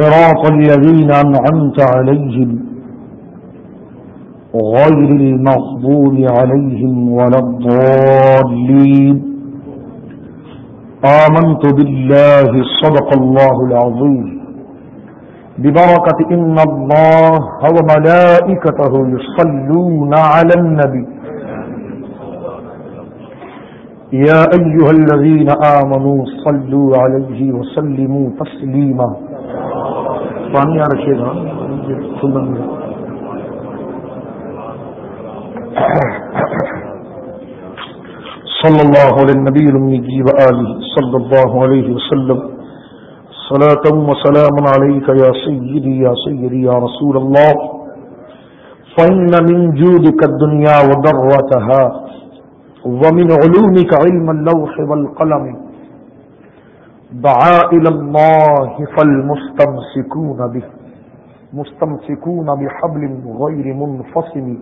صراط الذين أنعمت عليهم غير المغضوب عليهم ولا الضالين. آمنت بالله، صدق الله العظيم. ببركة إن الله وملائكته يصلون على النبي. يا أيها الذين آمنوا صلوا عليه وسلموا تسليما. پانی آ رکھے گا۔ صلی اللہ علیہ نبی المی وآلہ صلی اللہ علیہ وسلم۔ صلاة وسلام عليك يا سيدي يا سيدي يا رسول الله فإن من جودك الدنيا وضرتها ومن علومك علم اللوح والقلم۔ دعا الى الله فالمستمسكون به. مستمسكون بحبل غير منفصم.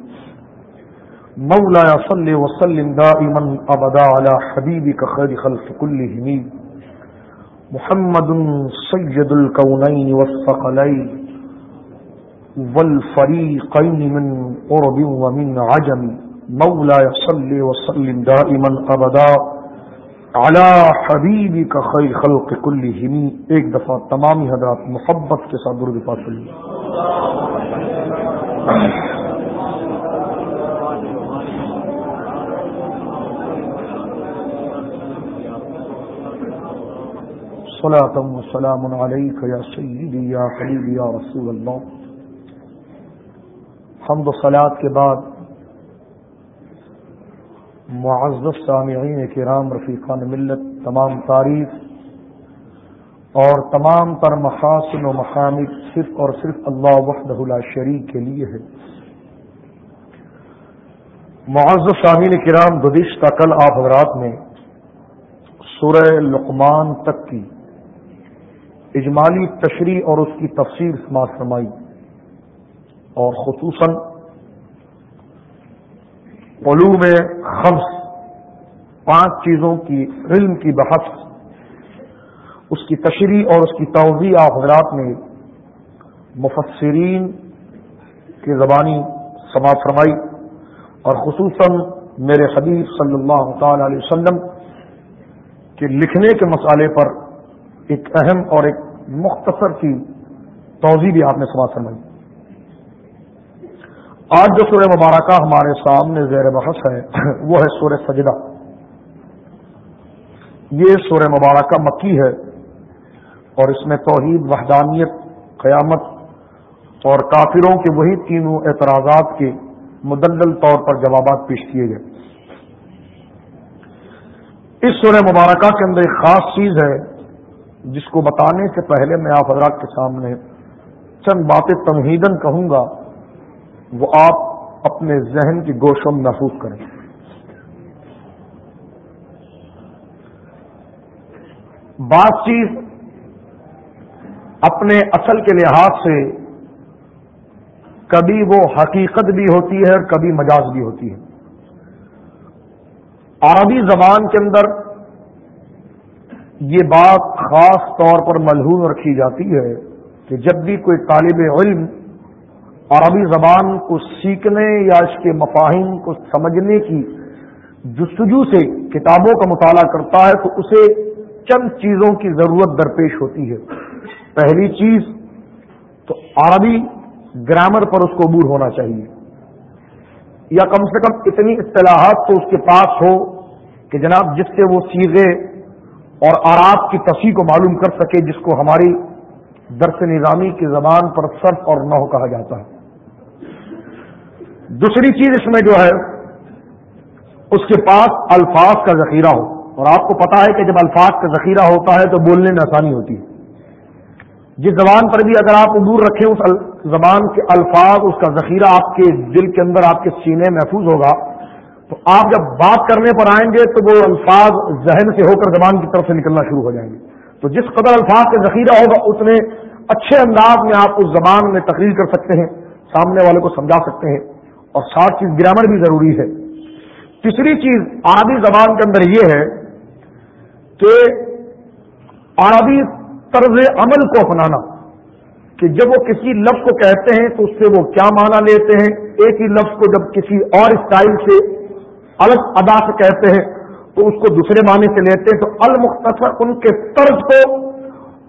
مولاي صل وسلم دائما ابدا على حبيبك خير خلق كلهم. محمد سيد الكونين والثقلين والفريقين من قرب ومن عجم. مولاي صل وسلم دائما ابدا اعلی حبیبی کا خیر خلق کلی ہمی ایک دفعہ تمامی حضرات محبت کے ساتھ درد پاس لیے صلاة وسلام عليك يا سيدي يا حبيبي يا رسول اللہ۔ حمد و صلات کے بعد معزز سامعین کرام، رفیقان ملت، تمام تعریف اور تمام تر محاسن و محامد صرف اور صرف اللہ وحدہ لا شریک کے لیے ہے۔ معزز سامعین کرام، گزشتہ کل آپ حضرات نے سورہ لقمان تک کی اجمالی تشریح اور اس کی تفسیر سماعت فرمائی اور خصوصاً علوم خمس، پانچ چیزوں کی علم کی بحث، اس کی تشریح اور اس کی توضیع آپ حضرات نے مفسرین کی زبانی سماعت فرمائی اور خصوصاً میرے حبیب صلی اللہ تعالی علیہ وسلم کے لکھنے کے مسئلے پر ایک اہم اور ایک مختصر کی توضیع بھی آپ نے سماعت فرمائی۔ آج جو سورہ مبارکہ ہمارے سامنے زیر بحث ہے، وہ ہے سورہ سجدہ۔ یہ سورہ مبارکہ مکی ہے اور اس میں توحید، وحدانیت، قیامت اور کافروں کے وہی تینوں اعتراضات کے مدلل طور پر جوابات پیش کیے گئے۔ اس سورہ مبارکہ کے اندر ایک خاص چیز ہے، جس کو بتانے سے پہلے میں آپ حضرات کے سامنے چند باتیں تمہیدن کہوں گا۔ وہ آپ اپنے ذہن کی گوشوں میں محفوظ کریں۔ بات چیز اپنے اصل کے لحاظ سے کبھی وہ حقیقت بھی ہوتی ہے اور کبھی مجاز بھی ہوتی ہے۔ عربی زبان کے اندر یہ بات خاص طور پر ملحوظ رکھی جاتی ہے کہ جب بھی کوئی طالب علم عربی زبان کو سیکھنے یا اس کے مفاہم کو سمجھنے کی جستجو سے کتابوں کا مطالعہ کرتا ہے تو اسے چند چیزوں کی ضرورت درپیش ہوتی ہے۔ پہلی چیز تو عربی گرامر پر اس کو عبور ہونا چاہیے۔ یا کم سے کم اتنی اصطلاحات تو اس کے پاس ہو کہ جناب جس سے وہ سیغے اور آراب کی تصحیح کو معلوم کر سکے جس کو ہماری درس نظامی کی زبان پر صرف اور نو کہا جاتا ہے۔ دوسری چیز اس میں جو ہے، اس کے پاس الفاظ کا ذخیرہ ہو۔ اور آپ کو پتا ہے کہ جب الفاظ کا ذخیرہ ہوتا ہے تو بولنے میں آسانی ہوتی ہے۔ جس زبان پر بھی اگر آپ عبور رکھیں، اس زبان کے الفاظ، اس کا ذخیرہ آپ کے دل کے اندر، آپ کے سینے محفوظ ہوگا۔ تو آپ جب بات کرنے پر آئیں گے تو وہ الفاظ ذہن سے ہو کر زبان کی طرف سے نکلنا شروع ہو جائیں گے۔ تو جس قدر الفاظ کا ذخیرہ ہوگا، اتنے اچھے انداز میں آپ اس زبان میں تقریر کر سکتے ہیں، سامنے والے کو سمجھا سکتے ہیں۔ اور ساتھ چیز گرامر بھی ضروری ہے۔ تیسری چیز عربی زبان کے اندر یہ ہے کہ عربی طرز عمل کو اپنانا، کہ جب وہ کسی لفظ کو کہتے ہیں تو اس سے وہ کیا معنی لیتے ہیں، ایک ہی لفظ کو جب کسی اور اسٹائل سے الگ ادا سے کہتے ہیں تو اس کو دوسرے معنی سے لیتے ہیں، تو المختصر ان کے طرز کو،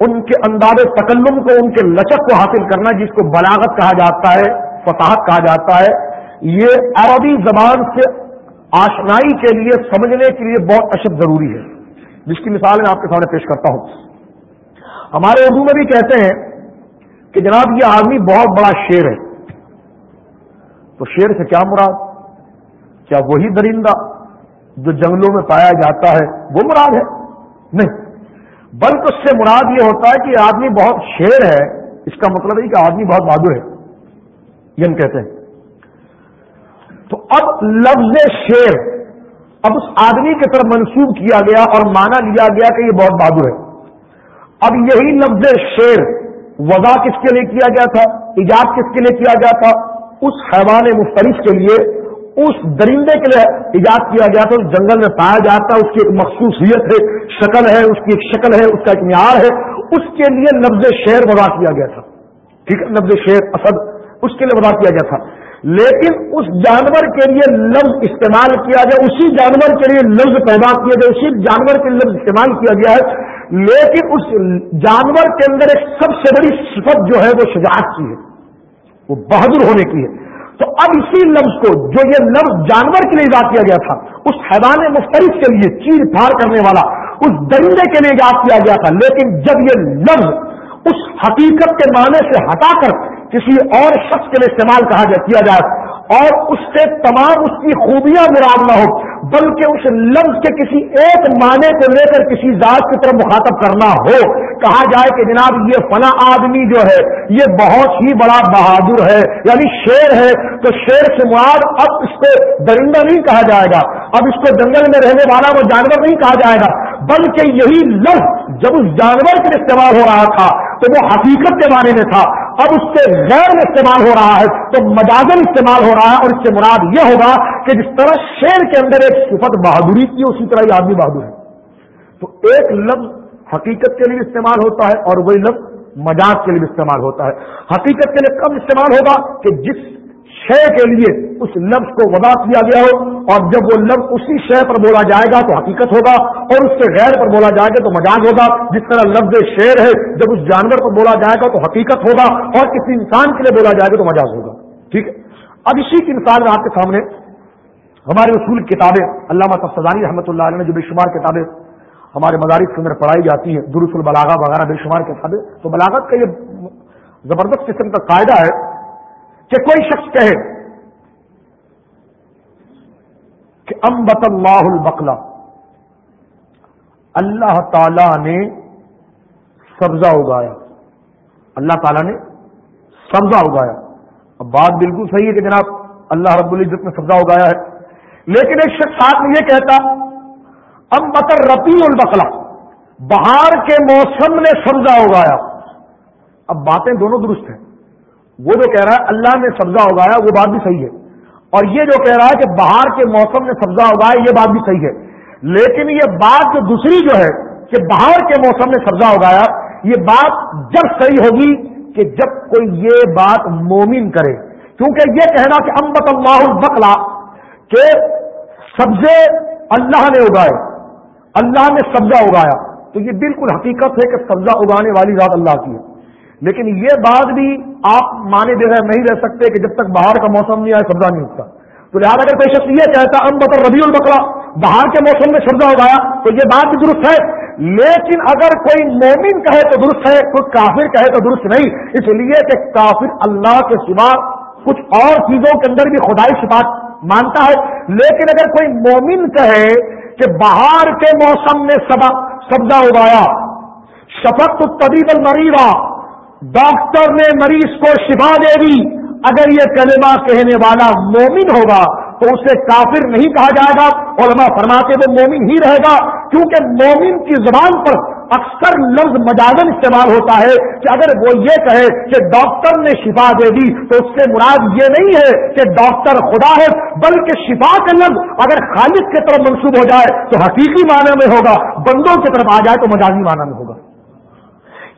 ان کے انداز تکلم کو، ان کے لچک کو حاصل کرنا، جس کو بلاغت کہا جاتا ہے، فصاحت کہا جاتا ہے۔ یہ عربی زبان سے آشنائی کے لیے سمجھنے کے لیے بہت اشد ضروری ہے۔ جس کی مثال میں آپ کے سامنے پیش کرتا ہوں۔ ہمارے اردو میں بھی کہتے ہیں کہ جناب یہ آدمی بہت بڑا شیر ہے۔ تو شیر سے کیا مراد؟ کیا وہی درندہ جو جنگلوں میں پایا جاتا ہے، وہ مراد ہے؟ نہیں۔ بلکہ اس سے مراد یہ ہوتا ہے کہ آدمی بہت شیر ہے۔ اس کا مطلب ہے کہ آدمی بہت بہادر ہے یہ ہم کہتے ہیں۔ تو اب لفظ شیر اب اس آدمی کی طرف منسوخ کیا گیا اور مانا لیا گیا کہ یہ بہت بہادر ہے۔ اب یہی لفظ شیر وضع کس کے لیے کیا گیا تھا؟ ایجاد کس کے لیے کیا گیا تھا؟ اس حیوان مختلف کے لیے، اس درندے کے لیے ایجاد کیا گیا تھا۔ اس جنگل میں پایا جاتا ہے اس کی ایک مخصوصیت ہے، شکل ہے، اس کی ایک شکل ہے، اس کا ایک معیار ہے۔ اس کے لیے لفظ شیر وضع کیا گیا تھا۔ ٹھیک ہے، لفظ شیر، اسد، اس کے لیے وضع کیا گیا تھا۔ لیکن اس جانور کے لیے لفظ استعمال کیا گیا اسی جانور کے لیے لفظ پیدا کیا گیا اسی جانور کے لفظ استعمال کیا گیا ہے۔ لیکن اس جانور کے اندر ایک سب سے بڑی صفت جو ہے وہ شجاعت کی ہے، وہ بہادر ہونے کی ہے۔ تو اب اسی لفظ کو، جو یہ لفظ جانور کے لیے یاد کیا گیا تھا، اس حیوان مختلف کے لیے چیر پھاڑ کرنے والا، اس درندے کے لیے یاد کیا گیا تھا، لیکن جب یہ لفظ اس حقیقت کے معنی سے ہٹا کر کسی اور شخص کے لیے استعمال کیا جائے اور اس سے تمام اس کی خوبیاں مراد نہ ہو، بلکہ اس لفظ کے کسی ایک معنی کو لے کر کسی ذات کی طرف مخاطب کرنا ہو۔ کہا جائے کہ جناب یہ فنا آدمی جو ہے، یہ بہت ہی بڑا بہادر ہے یعنی شیر ہے۔ تو شیر سے مراد اب اس کو درندہ نہیں کہا جائے گا۔ اب اس کو جنگل میں رہنے والا وہ جانور نہیں کہا جائے گا۔ بلکہ یہی لفظ جب اس جانور کے استعمال ہو رہا تھا تو وہ حقیقت کے بارے میں تھا۔ اب اس سے غیر میں استعمال ہو رہا ہے، تو مجازن استعمال ہو رہا ہے اور اس سے مراد یہ ہوگا کہ جس طرح شیر کے اندر ایک صفت بہادری کی، اسی طرح یہ آدمی بہادر ہے۔ تو ایک لفظ حقیقت کے لیے استعمال ہوتا ہے اور وہی لفظ مجاز کے لیے استعمال ہوتا ہے۔ حقیقت کے لیے کب استعمال ہوگا کہ جس شے کے لیے اس لفظ کو وضع کیا گیا ہو اور جب وہ لفظ اسی شے پر بولا جائے گا تو حقیقت ہوگا اور اس سے غیر پر بولا جائے گا تو مجاز ہوگا جس طرح لفظ شیر ہے جب اس جانور پر بولا جائے گا تو حقیقت ہوگا اور کسی انسان کے لیے بولا جائے گا تو مجاز ہوگا ٹھیک ہے اب اسی کی مثال میں آپ کے سامنے ہمارے اصول کتابیں علامہ سفزانی رحمۃ اللہ علیہ نے جو بے شمار کتابیں ہمارے مدارس کے اندر پڑھائی جاتی ہیں درس البلاغا وغیرہ بے شمار کتابیں، تو بلاغت کا یہ زبردست قسم کا قاعدہ ہے کہ کوئی شخص کہے کہ امبت اللہ البقلا اللہ تعالی نے سبزہ اگایا۔ اللہ تعالی نے سبزہ اگایا۔ اب بات بالکل صحیح ہے کہ جناب اللہ رب العزت نے سبزہ اگایا ہے۔ لیکن ایک شخص ساتھ میں یہ کہتا امبت ربی البقلا بہار کے موسم نے سبزہ اگایا۔ اب باتیں دونوں درست ہیں۔ وہ جو کہہ رہا ہے اللہ نے سبزہ اگایا، وہ بات بھی صحیح ہے۔ اور یہ جو کہہ رہا ہے کہ باہر کے موسم میں سبزہ اگایا، یہ بات بھی صحیح ہے۔ لیکن یہ بات جو دوسری جو ہے کہ باہر کے موسم میں سبزہ اگایا، یہ بات جب صحیح ہوگی کہ جب کوئی یہ بات مومن کرے۔ کیونکہ یہ کہنا کہ امبت اللہ البکلا کہ سبزے اللہ نے اگائے، اللہ نے سبزہ اگایا۔ تو یہ بالکل حقیقت ہے کہ سبزہ اگانے والی ذات اللہ کی ہے۔ لیکن یہ بات بھی آپ مانے بغیر نہیں رہ سکتے کہ جب تک باہر کا موسم نہیں آئے سبزہ نہیں اگتا۔ تو لہٰذا اگر کوئی شخص یہ کہتا، ام بطر ربیع البکرا باہر کے موسم میں سبزہ اگایا، تو یہ بات بھی درست ہے۔ لیکن اگر کوئی مومن کہے تو درست ہے، کوئی کافر کہے تو درست نہیں۔ اس لیے کہ کافر اللہ کے سوا کچھ اور چیزوں کے اندر بھی خدائی صفات مانتا ہے۔ لیکن اگر کوئی مومن کہے کہ باہر کے موسم میں سبزہ اگایا شفق طبیب المریضہ ڈاکٹر نے مریض کو شفا دے دی۔ اگر یہ کلمہ کہنے والا مومن ہوگا تو اسے کافر نہیں کہا جائے گا۔ علماء فرماتے وہ مومن ہی رہے گا۔ کیونکہ مومن کی زبان پر اکثر لفظ مجازن استعمال ہوتا ہے کہ اگر وہ یہ کہے کہ ڈاکٹر نے شفا دے دی تو اس سے مراد یہ نہیں ہے کہ ڈاکٹر خدا ہے، بلکہ شفا کا لفظ اگر خالد کی طرف منسوب ہو جائے تو حقیقی معنی میں ہوگا۔ بندوں کی طرف آ جائے تو مجازی معنی میں ہوگا۔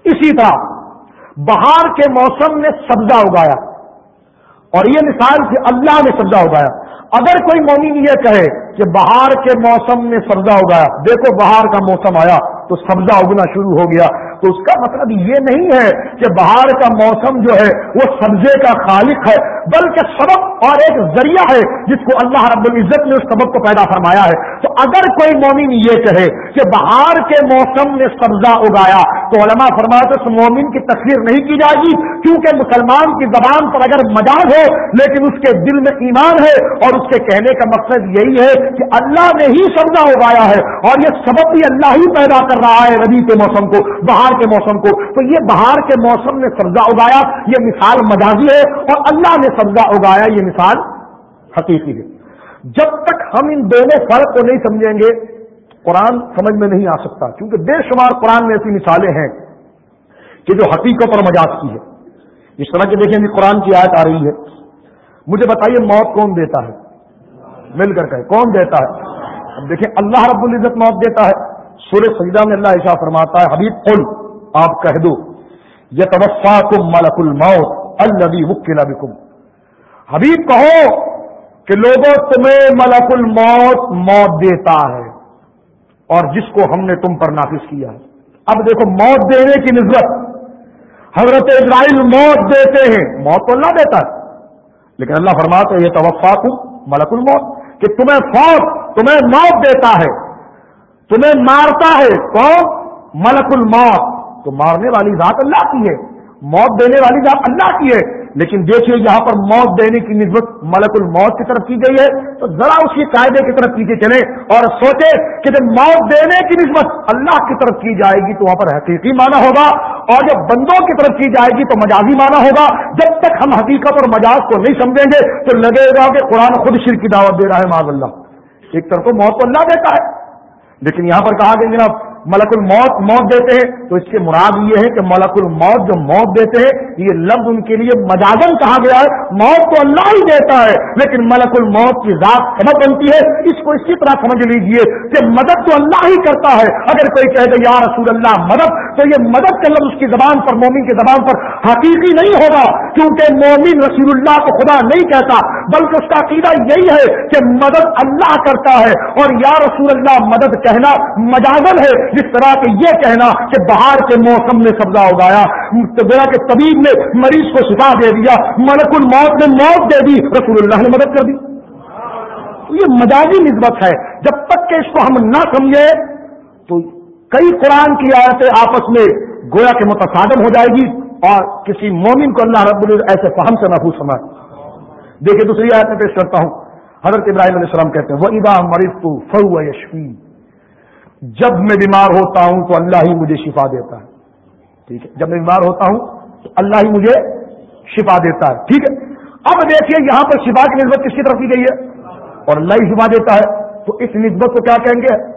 اسی طرح بہار کے موسم میں سبزہ اگایا اور یہ مثال کہ اللہ نے سبزہ اگایا۔ اگر کوئی مومن یہ کہے کہ بہار کے موسم میں سبزہ اگایا، دیکھو بہار کا موسم آیا تو سبزہ اگنا شروع ہو گیا۔ تو اس کا مطلب یہ نہیں ہے کہ بہار کا موسم جو ہے وہ سبزے کا خالق ہے۔ بلکہ سبب اور ایک ذریعہ ہے جس کو اللہ رب العزت نے اس سبب کو پیدا فرمایا ہے۔ تو اگر کوئی مومن یہ کہے کہ بہار کے موسم میں سبزہ اگایا تو علماء فرمایا تو اس مومن کی تصویر نہیں کی جائے گی، کیونکہ مسلمان کی زبان پر اگر مجاز ہے لیکن اس کے دل میں ایمان ہے اور اس کے کہنے کا مقصد یہی ہے کہ اللہ نے ہی سبزہ اگایا ہے اور یہ سبب بھی اللہ ہی پیدا کر رہا ہے ربی کے موسم کو، بہار کے موسم کو۔ تو یہ بہار کے موسم میں سبزہ اگایا، یہ مثال مجازی ہے اور اللہ نے سبزہ اگایا یہ مثال حقیقی ہے۔ جب تک ہم ان دونوں فرق کو نہیں سمجھیں گے، قرآن سمجھ میں نہیں آ سکتا۔ کیونکہ بے شمار قرآن میں ایسی مثالیں ہیں کہ جو حقیقت اور مجاز کی ہے۔ اس طرح کے دیکھیں جی قرآن کی آیت آ رہی ہے۔ مجھے بتائیے موت کون دیتا ہے؟ مل کر کہ کون دیتا ہے؟ اب دیکھیں، اللہ رب العزت موت دیتا ہے۔ سورہ سجدہ میں اللہ عشا فرماتا ہے، حبیب، قل، آپ کہہ دو یہ توفا کم ملک الموت البی وکیلا بکم۔ حبیب کہو کہ لوگوں تمہیں ملک الموت موت دیتا ہے اور جس کو ہم نے تم پر نافذ کیا ہے۔ اب دیکھو، موت دینے کی نسبت۔ حضرت اسرائیل موت دیتے ہیں۔ موت تو اللہ دیتا ہے۔ لیکن اللہ فرماتا ہے یہ توفا کم ملک الموت۔ کہ تمہیں فوت، تمہیں موت دیتا ہے۔ تمہیں مارتا ہے۔ کون؟ ملک الموت۔ تو مارنے والی ذات اللہ کی ہے۔ موت دینے والی ذات اللہ کی ہے۔ لیکن دیکھیے یہاں پر موت دینے کی نسبت ملک الموت کی طرف کی گئی ہے، تو ذرا اس کی قاعدے کی طرف پیچھے چلے اور سوچے کہ جب موت دینے کی نسبت اللہ کی طرف کی جائے گی تو وہاں پر حقیقی مانا ہوگا، اور جب بندوں کی طرف کی جائے گی تو مجازی مانا ہوگا۔ جب تک ہم حقیقت اور مجاز کو نہیں سمجھیں گے تو لگے گا کہ قرآن خود شر کی دعوت دے رہا ہے معذ اللہ۔ ایک طرف تو موت تو اللہ دیتا ہے۔ لیکن یہاں پر کہا کہ جناب ملک الموت موت دیتے ہیں، تو اس کے مراد یہ ہے کہ ملک الموت جو موت دیتے ہیں، یہ لفظ ان کے لیے مجازن کہا گیا ہے۔ موت تو اللہ ہی دیتا ہے، لیکن ملک الموت کی ذات سبب بنتی ہے۔ اس کو اسی طرح سمجھ لیجیے کہ مدد تو اللہ ہی کرتا ہے۔ اگر کوئی کہے گا یا رسول اللہ مدد، تو یہ مدد کا لفظ اس کی زبان پر، مومن کی زبان پر حقیقی نہیں ہوگا۔ کیونکہ مومن رسول اللہ کو خدا نہیں کہتا، بلکہ اس کا عقیدہ یہی ہے کہ مدد اللہ کرتا ہے۔ اور یا رسول اللہ، مدد کہنا مجازن ہے۔ جس طرح کہ یہ کہنا کہ بہار کے موسم میں سبزہ اگایا گویا کہ طبیب نے مریض کو شفا دے دیا، ملک الموت نے موت دے دی، رسول اللہ نے مدد کر دی۔ یہ مجازی نسبت ہے۔ جب تک کہ اس کو ہم نہ سمجھے تو کئی قرآن کی آیتیں آپس میں گویا کے متصادم ہو جائے گی اور کسی مومن کو اللہ رب العزت ایسے فہم سے محفوظ سمجھ دیکھیے دوسری آیت میں پیش کرتا ہوں۔ حضرت ابراہیم علیہ السلام کہتے ہیں وہ ادا مریض تو فو یشفی جب میں بیمار ہوتا ہوں تو اللہ ہی مجھے شفا دیتا ہے۔ ٹھیک ہے؟ جب میں بیمار ہوتا ہوں تو اللہ ہی مجھے شفا دیتا ہے۔ ٹھیک ہے؟ اب دیکھیے یہاں پر شفا کی نسبت کس کی طرف کی گئی ہے؟ اور اللہ ہی شفا دیتا ہے۔ تو اس نسبت کو کیا کہیں گے؟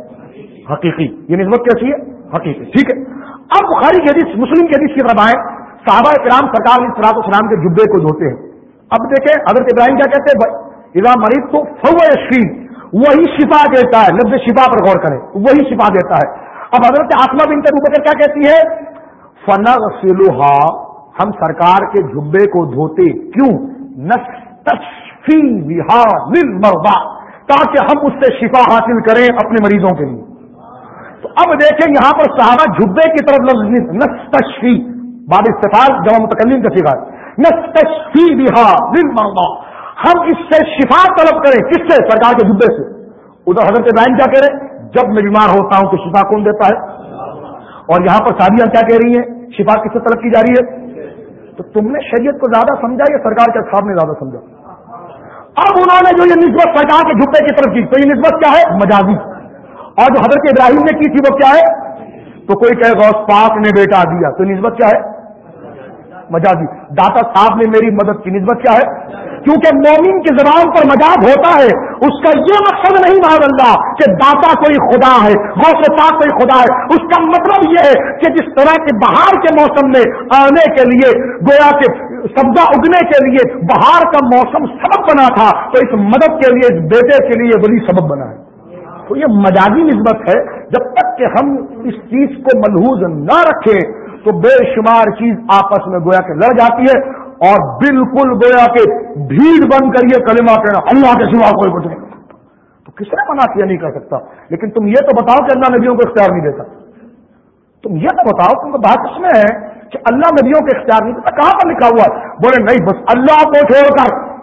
حقیقی۔ یہ نسبت کیسی ہے؟ حقیقی۔ ٹھیک ہے؟ اب بخاری کی حدیث، مسلم کی حدیث کی طرف آئے صحابہ کرام سرکار سراط اسلام کے جبے کو دھوتے ہیں۔ اب دیکھیں، حضرت ابراہیم کیا کہتے ہیں؟ مریض تو فو شرین وہی شفا دیتا ہے۔ لفظ شفا پر غور کریں۔ وہی شفا دیتا ہے۔ اب حضرت آسما بن کے کر کیا کہتی ہے؟ فن سلوہا ہم سرکار کے جھبے کو دھوتے کیوں؟ مربا تاکہ ہم اس سے شفا حاصل کریں اپنے مریضوں کے لیے۔ تو اب دیکھیں یہاں پر صحابہ جھبے کی طرف لفظ نستشفی باب استفال جب متکلم کا سکھا نستشفی بہا نل مربا ہم اس سے شفا طلب کریں کس سے؟ سرکار کے ڈبے سے۔ ادھر حضرت ابراہیم کیا کہہ رہے جب میں بیمار ہوتا ہوں تو شفا کون دیتا ہے؟ اور یہاں پر شادیاں کیا کہہ رہی ہیں؟ شفا کس سے طلب کی جا رہی ہے؟ تو تم نے شریعت کو زیادہ سمجھا یا سرکار کے خواب نے زیادہ سمجھا؟ اب انہوں نے جو یہ نسبت سرکار کے جھپے کی طرف کی، تو یہ نسبت کیا ہے؟ مجازی۔ اور جو حضرت ابراہیم نے کی تھی وہ کیا ہے؟ تو کوئی کہے غوث پاک نے بیٹا دیا۔ تو نسبت کیا ہے؟ مجازی۔ داتا صاحب نے میری مدد کی نسبت کیا ہے؟ کیونکہ مومن کی زبان پر مجاز ہوتا ہے، اس کا یہ مقصد نہیں مان اللہ کہ داتا کوئی خدا ہے، غوث پاک کوئی خدا ہے۔ اس کا مطلب یہ ہے کہ جس طرح کے بہار کے موسم میں آنے کے لیے، گویا کے سبزہ اگنے کے لیے بہار کا موسم سبب بنا تھا، تو اس مدد کے لیے، اس بیٹے کے لیے بڑی سبب بنا ہے۔ تو یہ مجازی نسبت ہے، جب تک کہ ہم اس چیز کو ملحوظ نہ رکھیں، تو بے شمار چیز آپس میں گویا کے لڑ جاتی ہے۔ اور بالکل گویا کے بھیڑ بن کر یہ کلمہ کہنا، اللہ کے سوا کوئی کچھ نہیں تو کس نے منع کیا نہیں کر سکتا؟ لیکن تم یہ تو بتاؤ کہ اللہ نبیوں کو اختیار نہیں دیتا۔ تم یہ تو بتاؤ، تم کو بات اس میں ہے کہ اللہ نبیوں کے اختیار نہیں دیتا۔ کہاں پر لکھا ہوا ہے؟ بولے، نہیں، بس اللہ کو چھوڑ کر۔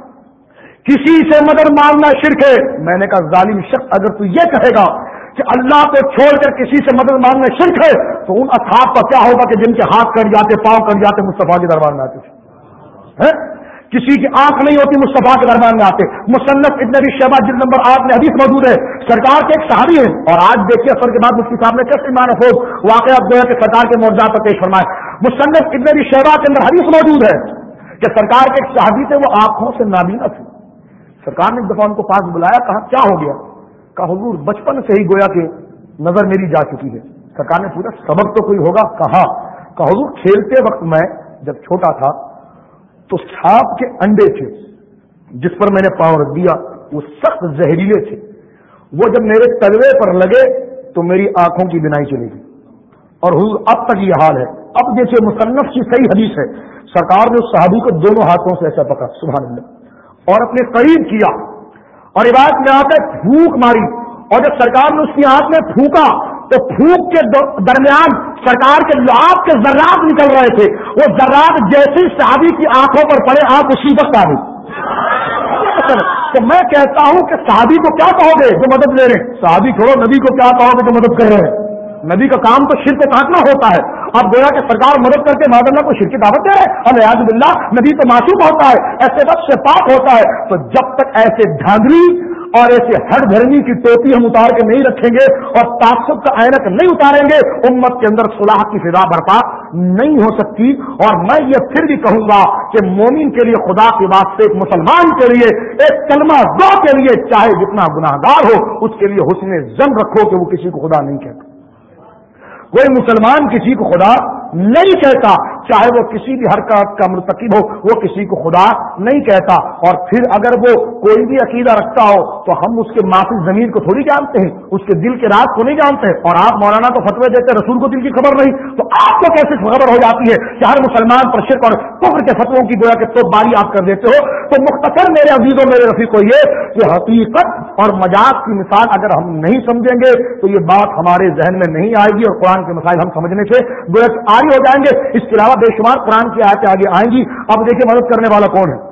کسی سے مدد مانگنا شرک ہے۔ میں نے کہا، ظالم شخص اگر تو یہ کہے گا کہ اللہ کو چھوڑ کر کسی سے مدد مانگنا شرک ہے، تو ان اصحاب کا کیا ہوگا کہ جن کے ہاتھ کٹ جاتے، پاؤں کٹ جاتے، مصطفیٰ کے دربار میں آتے کسی کی آنکھ نہیں ہوتی مصطفیٰ کے دربار میں آتے مصنف اتنے بھی شہبہ جن نمبر آٹھ میں حدیث موجود ہے۔ سرکار کے ایک صحابی ہیں۔ اور آج دیکھیے اثر کے بعد مفتی صاحب نے کیسے ایمان افوز واقعہ جو ہے کہ سرکار کے موجود پر پیش فرمائے۔ مصنف اتنے بھی شہبہ کے اندر حدیث موجود ہے کہ سرکار کے ایک صحابی تھے، وہ آنکھوں سے نابینا تھے۔ سرکار نے ایک دفعہ ان کو پاس بلایا، کہا، کیا ہو گیا؟ کہا، حضور، بچپن سے ہی گویا کہ نظر میری جا چکی ہے۔ سرکار نے پوچھا، سبق تو کوئی ہوگا؟ کہا کہ حضور، کھیلتے وقت میں جب چھوٹا تھا تو سانپ کے انڈے تھے، جس پر میں نے پاؤں رکھ دیا، وہ سخت زہریلے تھے۔ وہ جب میرے تلوے پر لگے تو میری آنکھوں کی بنائی چلے گی اور حضور، اب تک یہ حال ہے۔ اب دیکھیے، مصنف کی صحیح حدیث ہے۔ سرکار نے صحابی کو دونوں ہاتھوں سے ایسا پکڑا، سبحان اللہ۔ اور اپنے قریب کیا۔ اور روایت میں آ کر پھونک ماری۔ اور جب سرکار نے اس کی آنکھ میں پھونکا، تو پھونک کے درمیان سرکار کے لاب کے ذرات نکل رہے تھے۔ وہ ذرات جیسی صحابی کی آنکھوں پر پڑے آپ اسی وقت آ گئی۔ تو میں کہتا ہوں کہ صحابی کو کیا کہو گے جو مدد لے رہے ہیں؟ صحابی چھوڑو، نبی کو کیا کہو گے جو مدد کر رہے ہیں؟ نبی کا کام تو شرک کاٹنا ہوتا ہے۔ اب گویا کہ سرکار مدد کر کے اللہ کو شرکی دعوت دے رہے الیاز بلّہ نبی تو معصوم ہوتا ہے، ایسے وقت سے پاک ہوتا ہے۔ تو جب تک ایسے ڈھانگری اور ایسے ہر دھرمی کی ٹوپی ہم اتار کے نہیں رکھیں گے اور تعصب کا اینک نہیں اتاریں گے، امت کے اندر صلاح کی فضا برپا نہیں ہو سکتی۔ اور میں یہ پھر بھی کہوں گا کہ مومن کے لیے خدا کے واسطے ایک مسلمان کے لیے، ایک کلمہ دو کے لیے، چاہے جتنا گناہ گار ہو، اس کے لیے حسن زن رکھو کہ وہ کسی کو خدا نہیں کہتا۔ کوئی مسلمان کسی کو خدا نہیں کہتا چاہے وہ کسی بھی حرکت کا مرتکب ہو، وہ کسی کو خدا نہیں کہتا۔ اور پھر اگر وہ کوئی بھی عقیدہ رکھتا ہو، تو ہم اس کے معافی زمین کو تھوڑی جانتے ہیں، اس کے دل کے راز کو نہیں جانتے اور آپ مولانا کو فتوے دیتے، رسول کو دل کی خبر نہیں، تو آپ کو کیسے خبر ہو جاتی ہے کہ ہر مسلمان پر شرک اور کفر کے فتووں کی گویا کہ تو باری آپ کر دیتے ہو؟ تو مختصر میرے عزیز و میرے رفیق کو یہ کہ حقیقت اور مجاق کی مثال اگر ہم نہیں سمجھیں گے، تو یہ بات ہمارے ذہن میں نہیں آئے گی اور قرآن کے مسائل ہم سمجھنے سے گویا آگے ہو جائیں گے۔ اس کے علاوہ بے شمار قرآن کی آیتیں آگے آئیں گی۔ اب دیکھیے مدد کرنے والا کون ہے؟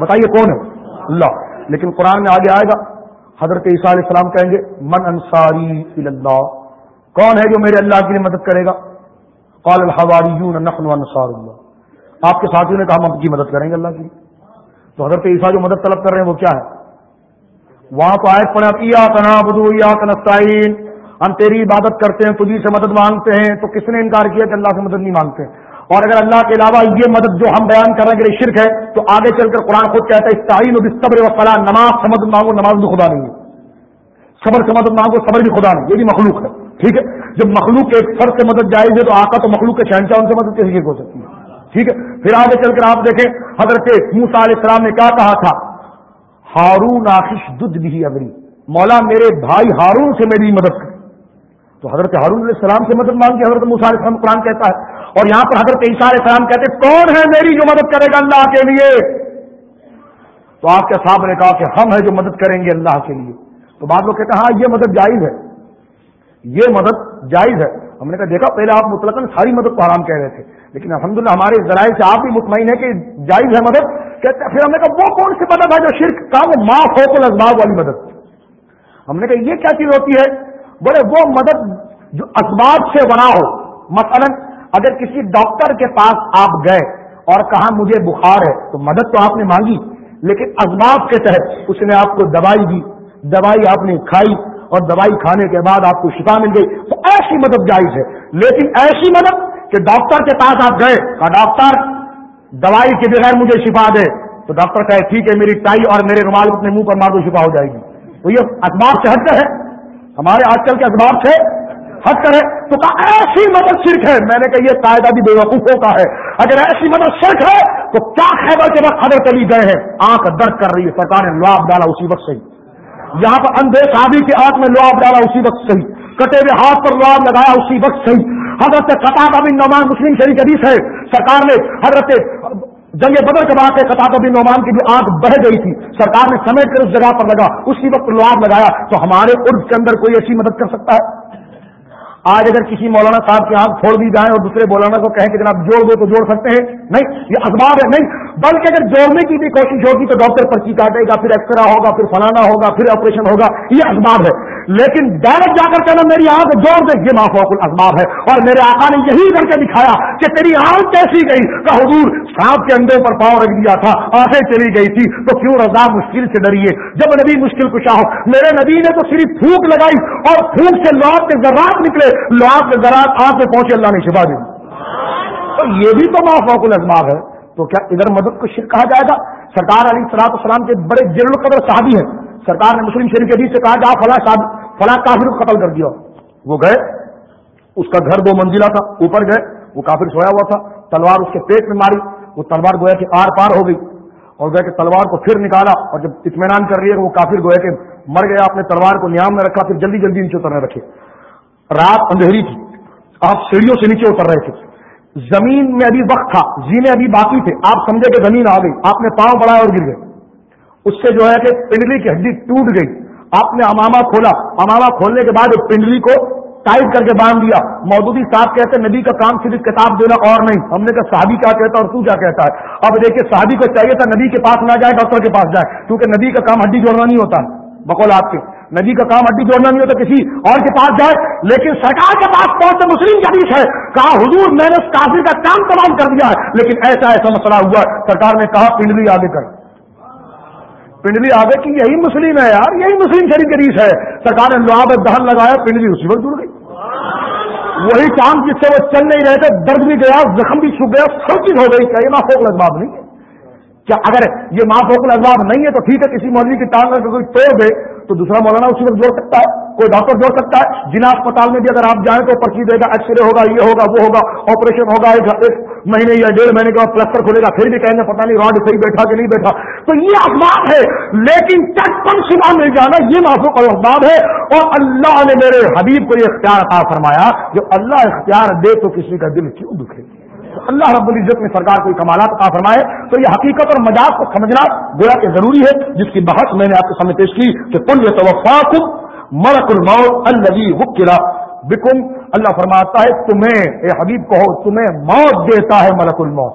بتائیے کون ہے؟ اللہ۔ لیکن قرآن میں آگے آئے گا۔ حضرت عیسیٰ علیہ السلام کہیں گے، من انصاری اللہ کون ہے جو میرے اللہ کے لیے مدد کرے گا؟ قال الحواریون، نحن انصار اللہ آپ کے ساتھیوں نے کہا، ہم کی مدد کریں گے اللہ کی تو حضرت عیسیٰ جو مدد طلب کر رہے ہیں وہ کیا ہے؟ وہاں تو آئے پڑے آپ کنا بدو یا کنستعین ہم تیری عبادت کرتے ہیں تجھی سے مدد مانگتے ہیں، تو کس نے انکار کیا کہ اللہ سے مدد نہیں مانگتے؟ اور اگر اللہ کے علاوہ یہ مدد جو ہم بیان کر رہے ہیں کہ شرک ہے، تو آگے چل کر قرآن خود کہتا ہے تعین و صبر و فلاں نماز سے مدد مانگو، نماز بھی خدا نہیں ہے۔ صبر سے مدد مانگو، صبر بھی خدا نہیں، یہ بھی مخلوق ہے۔ ٹھیک ہے؟ جب مخلوق کے ایک فرد سے مدد جائز ہے، تو آقا تو مخلوق کے شہنشاہ ان سے مدد کسی کی ہو سکتی ہے؟ ٹھیک ہے؟ پھر آگے چل کر آپ دیکھیں، حضرت موسا علیہ السلام نے کیا کہا تھا؟ ہارون آخش دودھ بھی اگری مولا میرے بھائی ہارون سے میری مدد کر۔ تو حضرت ہارون علیہ السلام سے مدد مانگی، حضرت علیہ السلام قرآن کہتا ہے۔ اور یہاں پر حضرت عیسیٰ علیہ السلام کہتے کون ہے میری جو مدد کرے گا اللہ کے لیے؟ تو آپ کے صاحب نے کہا کہ ہم ہیں جو مدد کریں گے اللہ کے لیے۔ تو بعد لوگ کہتے ہیں ہاں یہ مدد جائز ہے۔ یہ مدد جائز ہے۔ ہم نے کہا، دیکھا، پہلے آپ مطلق ساری مدد کو حرام کہہ رہے تھے۔ لیکن الحمدللہ ہمارے ذرائع سے آپ بھی مطمئن ہے کہ جائز ہے مدد۔ کہتے پھر ہم نے کہا، وہ کون سی مدد ہے جو شرک کا وہ معاف ہو تو والی مدد۔ ہم نے کہا، یہ کیا چیز ہوتی ہے؟ بولے وہ مدد جو اسباب سے بنا ہو۔ مثلا اگر کسی ڈاکٹر کے پاس آپ گئے اور کہا مجھے بخار ہے، تو مدد تو آپ نے مانگی، لیکن اسباب کے تحت اس نے آپ کو دوائی دی۔ دوائی آپ نے کھائی اور دوائی کھانے کے بعد آپ کو شفا مل گئی۔ تو ایسی مدد جائز ہے۔ لیکن ایسی مدد کہ ڈاکٹر کے پاس آپ گئے، کہا ڈاکٹر، دوائی کے بغیر مجھے شفا دے۔ تو ڈاکٹر کہے، ٹھیک ہے، میری ٹائی اور میرے رومال اپنے منہ پر مار دو، شفا ہو جائے گی۔ تو یہ اسباب سے ہٹ ہے۔ ہمارے آج کل کے اخبار سے ہٹ کرے، تو کہا، ایسی مدد شرک ہے۔ میں نے کہا، یہ قاعدہ بھی بے وقوفوں کا ہے۔ اگر ایسی مدد شرک ہے، تو کیا خیبر کے وقت حضرت علی گئے ہیں؟ آنکھ درد کر رہی ہے، سرکار نے لواب ڈالا اسی وقت صحیح یہاں پر اندھے صحابی کی آنکھ میں لواب ڈالا اسی وقت صحیح کٹے ہوئے ہاتھ پر لواب لگایا اسی وقت صحیح حضرت قطع بن نعمان مسلم شریف حدیث ہے۔ سرکار نے حضرت جنگ بدر کے بعد قطع ابھی نعمان کی بھی آنکھ بہ گئی تھی، سرکار نے سمیٹ کر اس جگہ پر لگا، اسی وقت لواب لگایا، تو ہمارے ارد کے اندر کوئی ایسی مدد کر سکتا ہے؟ آج اگر کسی مولانا صاحب کی آنکھ چھوڑ دی جائے اور دوسرے مولانا کو کہیں کہ جناب جوڑ دو تو جوڑ سکتے ہیں؟ نہیں، یہ اسباب ہے، نہیں۔ بلکہ اگر جوڑنے کی بھی کوشش ہوگی تو ڈاکٹر پرچی کاٹے گا، پھر ایکسرا ہوگا، پھر فلانا ہوگا، پھر آپریشن ہوگا۔ یہ اسباب ہے۔ لیکن ڈائریکٹ جا کر کہنا، میری آنکھ جوڑ دے، یہ معافوق اسباب ہے۔ اور میرے آقا نے یہی کر کے دکھایا کہ تیری آنکھ کیسی گئی؟ کہ حضور سانپ کے اندر پر پاؤں رکھ دیا تھا، آنکھیں چلی گئی تھی۔ تو کیوں رضا مشکل سے ڈریے؟ جب نبی مشکل کشا ہو، میرے نبی نے تو صرف پھونک لگائی اور پھونک سے لوٹ کے ذرات نکلے۔ لوٹ کے ذرات آپ میں پہنچے اللہ نے شفا دی۔ تو یہ بھی تو معافوق الزماب ہے۔ تو کیا ادھر مدد کو شرک کہا جائے گا؟ سرکار علی سلاط السلام کے بڑے جر القدر صحابی ہیں۔ سرکار نے مسلم شریف کے بیچ سے کہا کہ آپ فلاں فلاں کافر کو قتل کر دیا۔ وہ گئے۔ اس کا گھر دو منزلہ تھا۔ اوپر گئے۔ وہ کافر سویا ہوا تھا۔ تلوار اس کے پیٹ میں ماری۔ وہ تلوار گویا کہ آر پار ہو گئی۔ اور گئے کہ تلوار کو پھر نکالا۔ اور جب اطمینان کر رہی ہے کہ وہ کافر گویا کہ مر گیا، اپنے تلوار کو نیام میں رکھا، پھر جلدی جلدی نیچے اترنے رکھے۔ رات اندھیری تھی۔ آپ سیڑھیوں سے نیچے اتر رہے تھے۔ زمین میں ابھی وقت تھا، زینے ابھی باقی تھے۔ آپ سمجھے کہ زمین آ گئی، آپ نے پاؤں بڑھایا اور گر گئے۔ اس سے جو ہے کہ پنڈلی کی ہڈی ٹوٹ گئی۔ آپ نے اماما کھولا۔ اماما کھولنے کے بعد پنڈلی کو ٹائٹ کر کے باندھ دیا۔ مودودی صاحب کہتے نبی کا کام صرف کتاب دینا اور نہیں۔ ہم نے کہا، صحابی کیا کہتا اور تو کیا کہتا ہے؟ اب دیکھیے، صحابی کو چاہیے تھا نبی کے پاس نہ جائے، ڈاکٹر کے پاس جائے۔ کیونکہ نبی کا کام ہڈی جوڑنا نہیں ہوتا۔ بقول آپ کے نبی کا کام ہڈی جوڑنا نہیں ہوتا، کسی اور کے پاس جائے، لیکن سرکار کے پاس پہنچ مسلم کا ہے۔ کہا، حضور، میں نے اس کافر کا کام تمام کر دیا ہے۔ لیکن ایسا ایسا مسئلہ ہوا۔ سرکار نے کہا، پنڈلی آگے کر۔ پنڈلی آگے کی یہی مسلم ہے یار، یہی مسلم شریف کے ریس ہے۔ سرکار نے لوہا دہن لگایا، پنڈلی اسی وقت جڑ گئی۔ وہی کام جس سے وہ چل نہیں رہے تھے، درد بھی گیا، زخم بھی چھپ گیا، سب چیز ہو گئی۔ کیا یہ نہ ہوگا بات نہیں کیا اگر یہ معافوق الزاب نہیں ہے تو ٹھیک ہے، کسی مولوی کی ٹانگ میں کوئی توڑ دے تو دوسرا مولانا اسی وقت جوڑ سکتا ہے، کوئی ڈاکٹر جوڑ سکتا ہے۔ جنا اسپتال میں بھی اگر آپ جائیں تو پرچی دے گا ایکس رے ہوگا، یہ ہوگا، وہ ہوگا آپریشن ہوگا، ایک مہینے یا ڈیڑھ مہینے کے بعد پلسٹر کھلے گا، پھر بھی کہیں گے پتا نہیں راڈ صحیح بیٹھا کہ نہیں بیٹھا۔ تو یہ اخبار ہے، لیکن چٹپن سوا مل جانا یہ معافوق اخبار ہے۔ اور اللہ نے میرے حبیب کو یہ اختیار عطا فرمایا، جو اللہ اختیار دے تو کسی کا دل کیوں دکھے؟ گی اللہ رب العزت میں سرکار کوئی کمالات عطا فرمائے، تو یہ حقیقت اور مجاز کو سمجھنا گویا کہ ضروری ہے، جس کی بحث میں نے آپ کے سامنے پیش کی کہ کل توفاق ملک الموت الذي وکلا بکم۔ اللہ فرماتا ہے، تمہیں، اے حبیب کہو، تمہیں موت دیتا ہے ملک الموت۔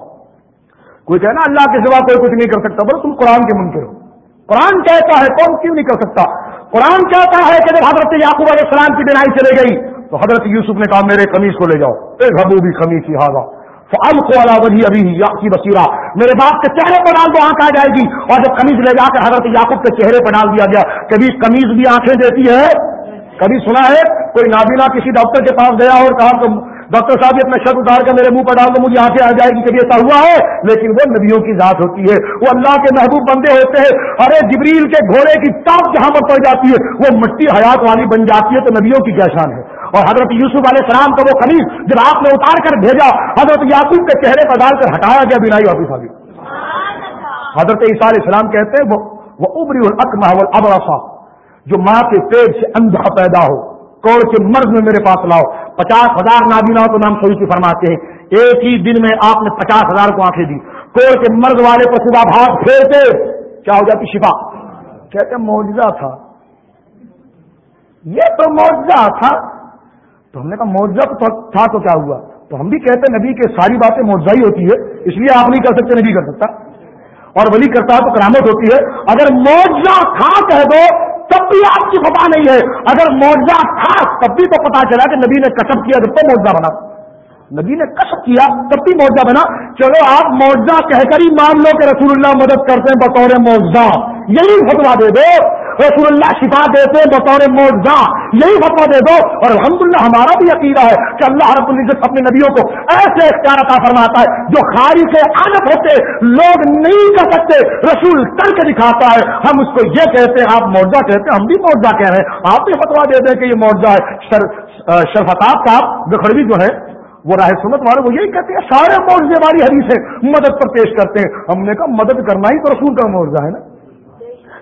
کوئی کہنا اللہ کے سوا کوئی کچھ نہیں کر سکتا بولو تم قرآن کے منکر ہو۔ قرآن کہتا ہے، کون کیوں نہیں کر سکتا؟ قرآن کہتا ہے کہ جب حضرت یعقوب علیہ السلام کی بینائی چلے گئی، تو حضرت یوسف نے کہا، میرے قمیض کو لے جاؤ۔ اے حبو بھی خمیز کی حاضر اب کو وجی ابھی کی بصیرہ میرے باپ کے چہرے پر ڈال دو آنکھ آ جائے گی اور جب قمیض لے جا کر حضرت یعقوب کے چہرے پر ڈال دیا گیا، کبھی قمیض بھی آنکھیں دیتی ہے؟ کبھی سنا ہے؟ کوئی نابینا کسی ڈاکٹر کے پاس گیا اور کہا تو ڈاکٹر صاحب اپنا شرط اتار کر میرے منہ پر ڈال دو، مجھے آنکھیں آ جائے گی، کبھی ایسا ہوا ہے؟ لیکن وہ نبیوں کی ذات ہوتی ہے۔ وہ اللہ کے محبوب بندے ہوتے ہیں۔ ارے جبریل کے گھوڑے کی ٹاپ جہاں پر پڑ جاتی ہے، وہ مٹی حیات والی بن جاتی ہے تو نبیوں کی کیا شان ہے؟ اور حضرت یوسف علیہ السلام کا وہ قمیض جب آپ نے اتار کر بھیجا، حضرت یعقوب کے چہرے پر ڈال کر ہٹایا گیا بنائی واپس آ حضرت عیسیٰ علیہ السلام کہتے ہیں، وہ ابری الکما ابرافا جو ماں کے پیٹ سے اندھا پیدا ہو، کوڑ کے مرض میں میرے پاس لاؤ۔ پچاس ہزار نابینا تو نام سوئی کی فرماتے ہیں۔ ایک ہی دن میں آپ نے پچاس ہزار کو آنکھیں دی۔ کوڑ کے مرض والے کو صبح بھاگ پھیرتے، کیا ہو جاتی شفا؟ کہتے موجودہ تھا۔ یہ تو موجودہ تھا۔ تو ہم نے کہا معاوضہ تھا تو کیا ہوا؟ تو ہم بھی کہتے ہیں نبی کہ ساری باتیں معاوضہ ہی ہوتی ہے، اس لیے آپ نہیں کر سکتے نبی کر سکتا۔ اور ولی کرتا ہے تو کرامت ہوتی ہے۔ اگر معاوضہ تھا کہہ دو، تب بھی آپ کی پتا نہیں ہے۔ اگر معاوضہ تھا، تب بھی تو پتا چلا کہ نبی نے کسب کیا، جب تو معاوضہ بنا۔ نبی نے کسب کیا، تب بھی معاوضہ بنا۔ چلو آپ معاوضہ کہہ کر ہی مان لو کہ رسول اللہ مدد کرتے ہیں، بطور معاوضہ یہی فتوا دے دو۔ رسول اللہ شفا دیتے بطور موجہ یہی فتوا دے دو۔ اور الحمدللہ ہمارا بھی عقیدہ ہے کہ اللہ رب العزت اپنے نبیوں کو ایسے اختیار عطا فرماتا ہے جو خارج سے عادت ہوتے، لوگ نہیں کر سکتے، رسول کر کے دکھاتا ہے۔ ہم اس کو یہ کہتے ہیں، آپ موجہ کہتے ہیں، ہم بھی موجہ کہہ رہے ہیں۔ آپ بھی فتوا دے دیں کہ یہ موجہ ہے۔ شرفتاب صاحب بخڑوی جو ہے، وہ راہ سنت والے وہ یہی کہتے ہیں، سارے موضے والی حدیث مدد پر پیش کرتے ہیں۔ ہم نے کہا مدد کرنا ہی تو رسول کا موضوع ہے نا۔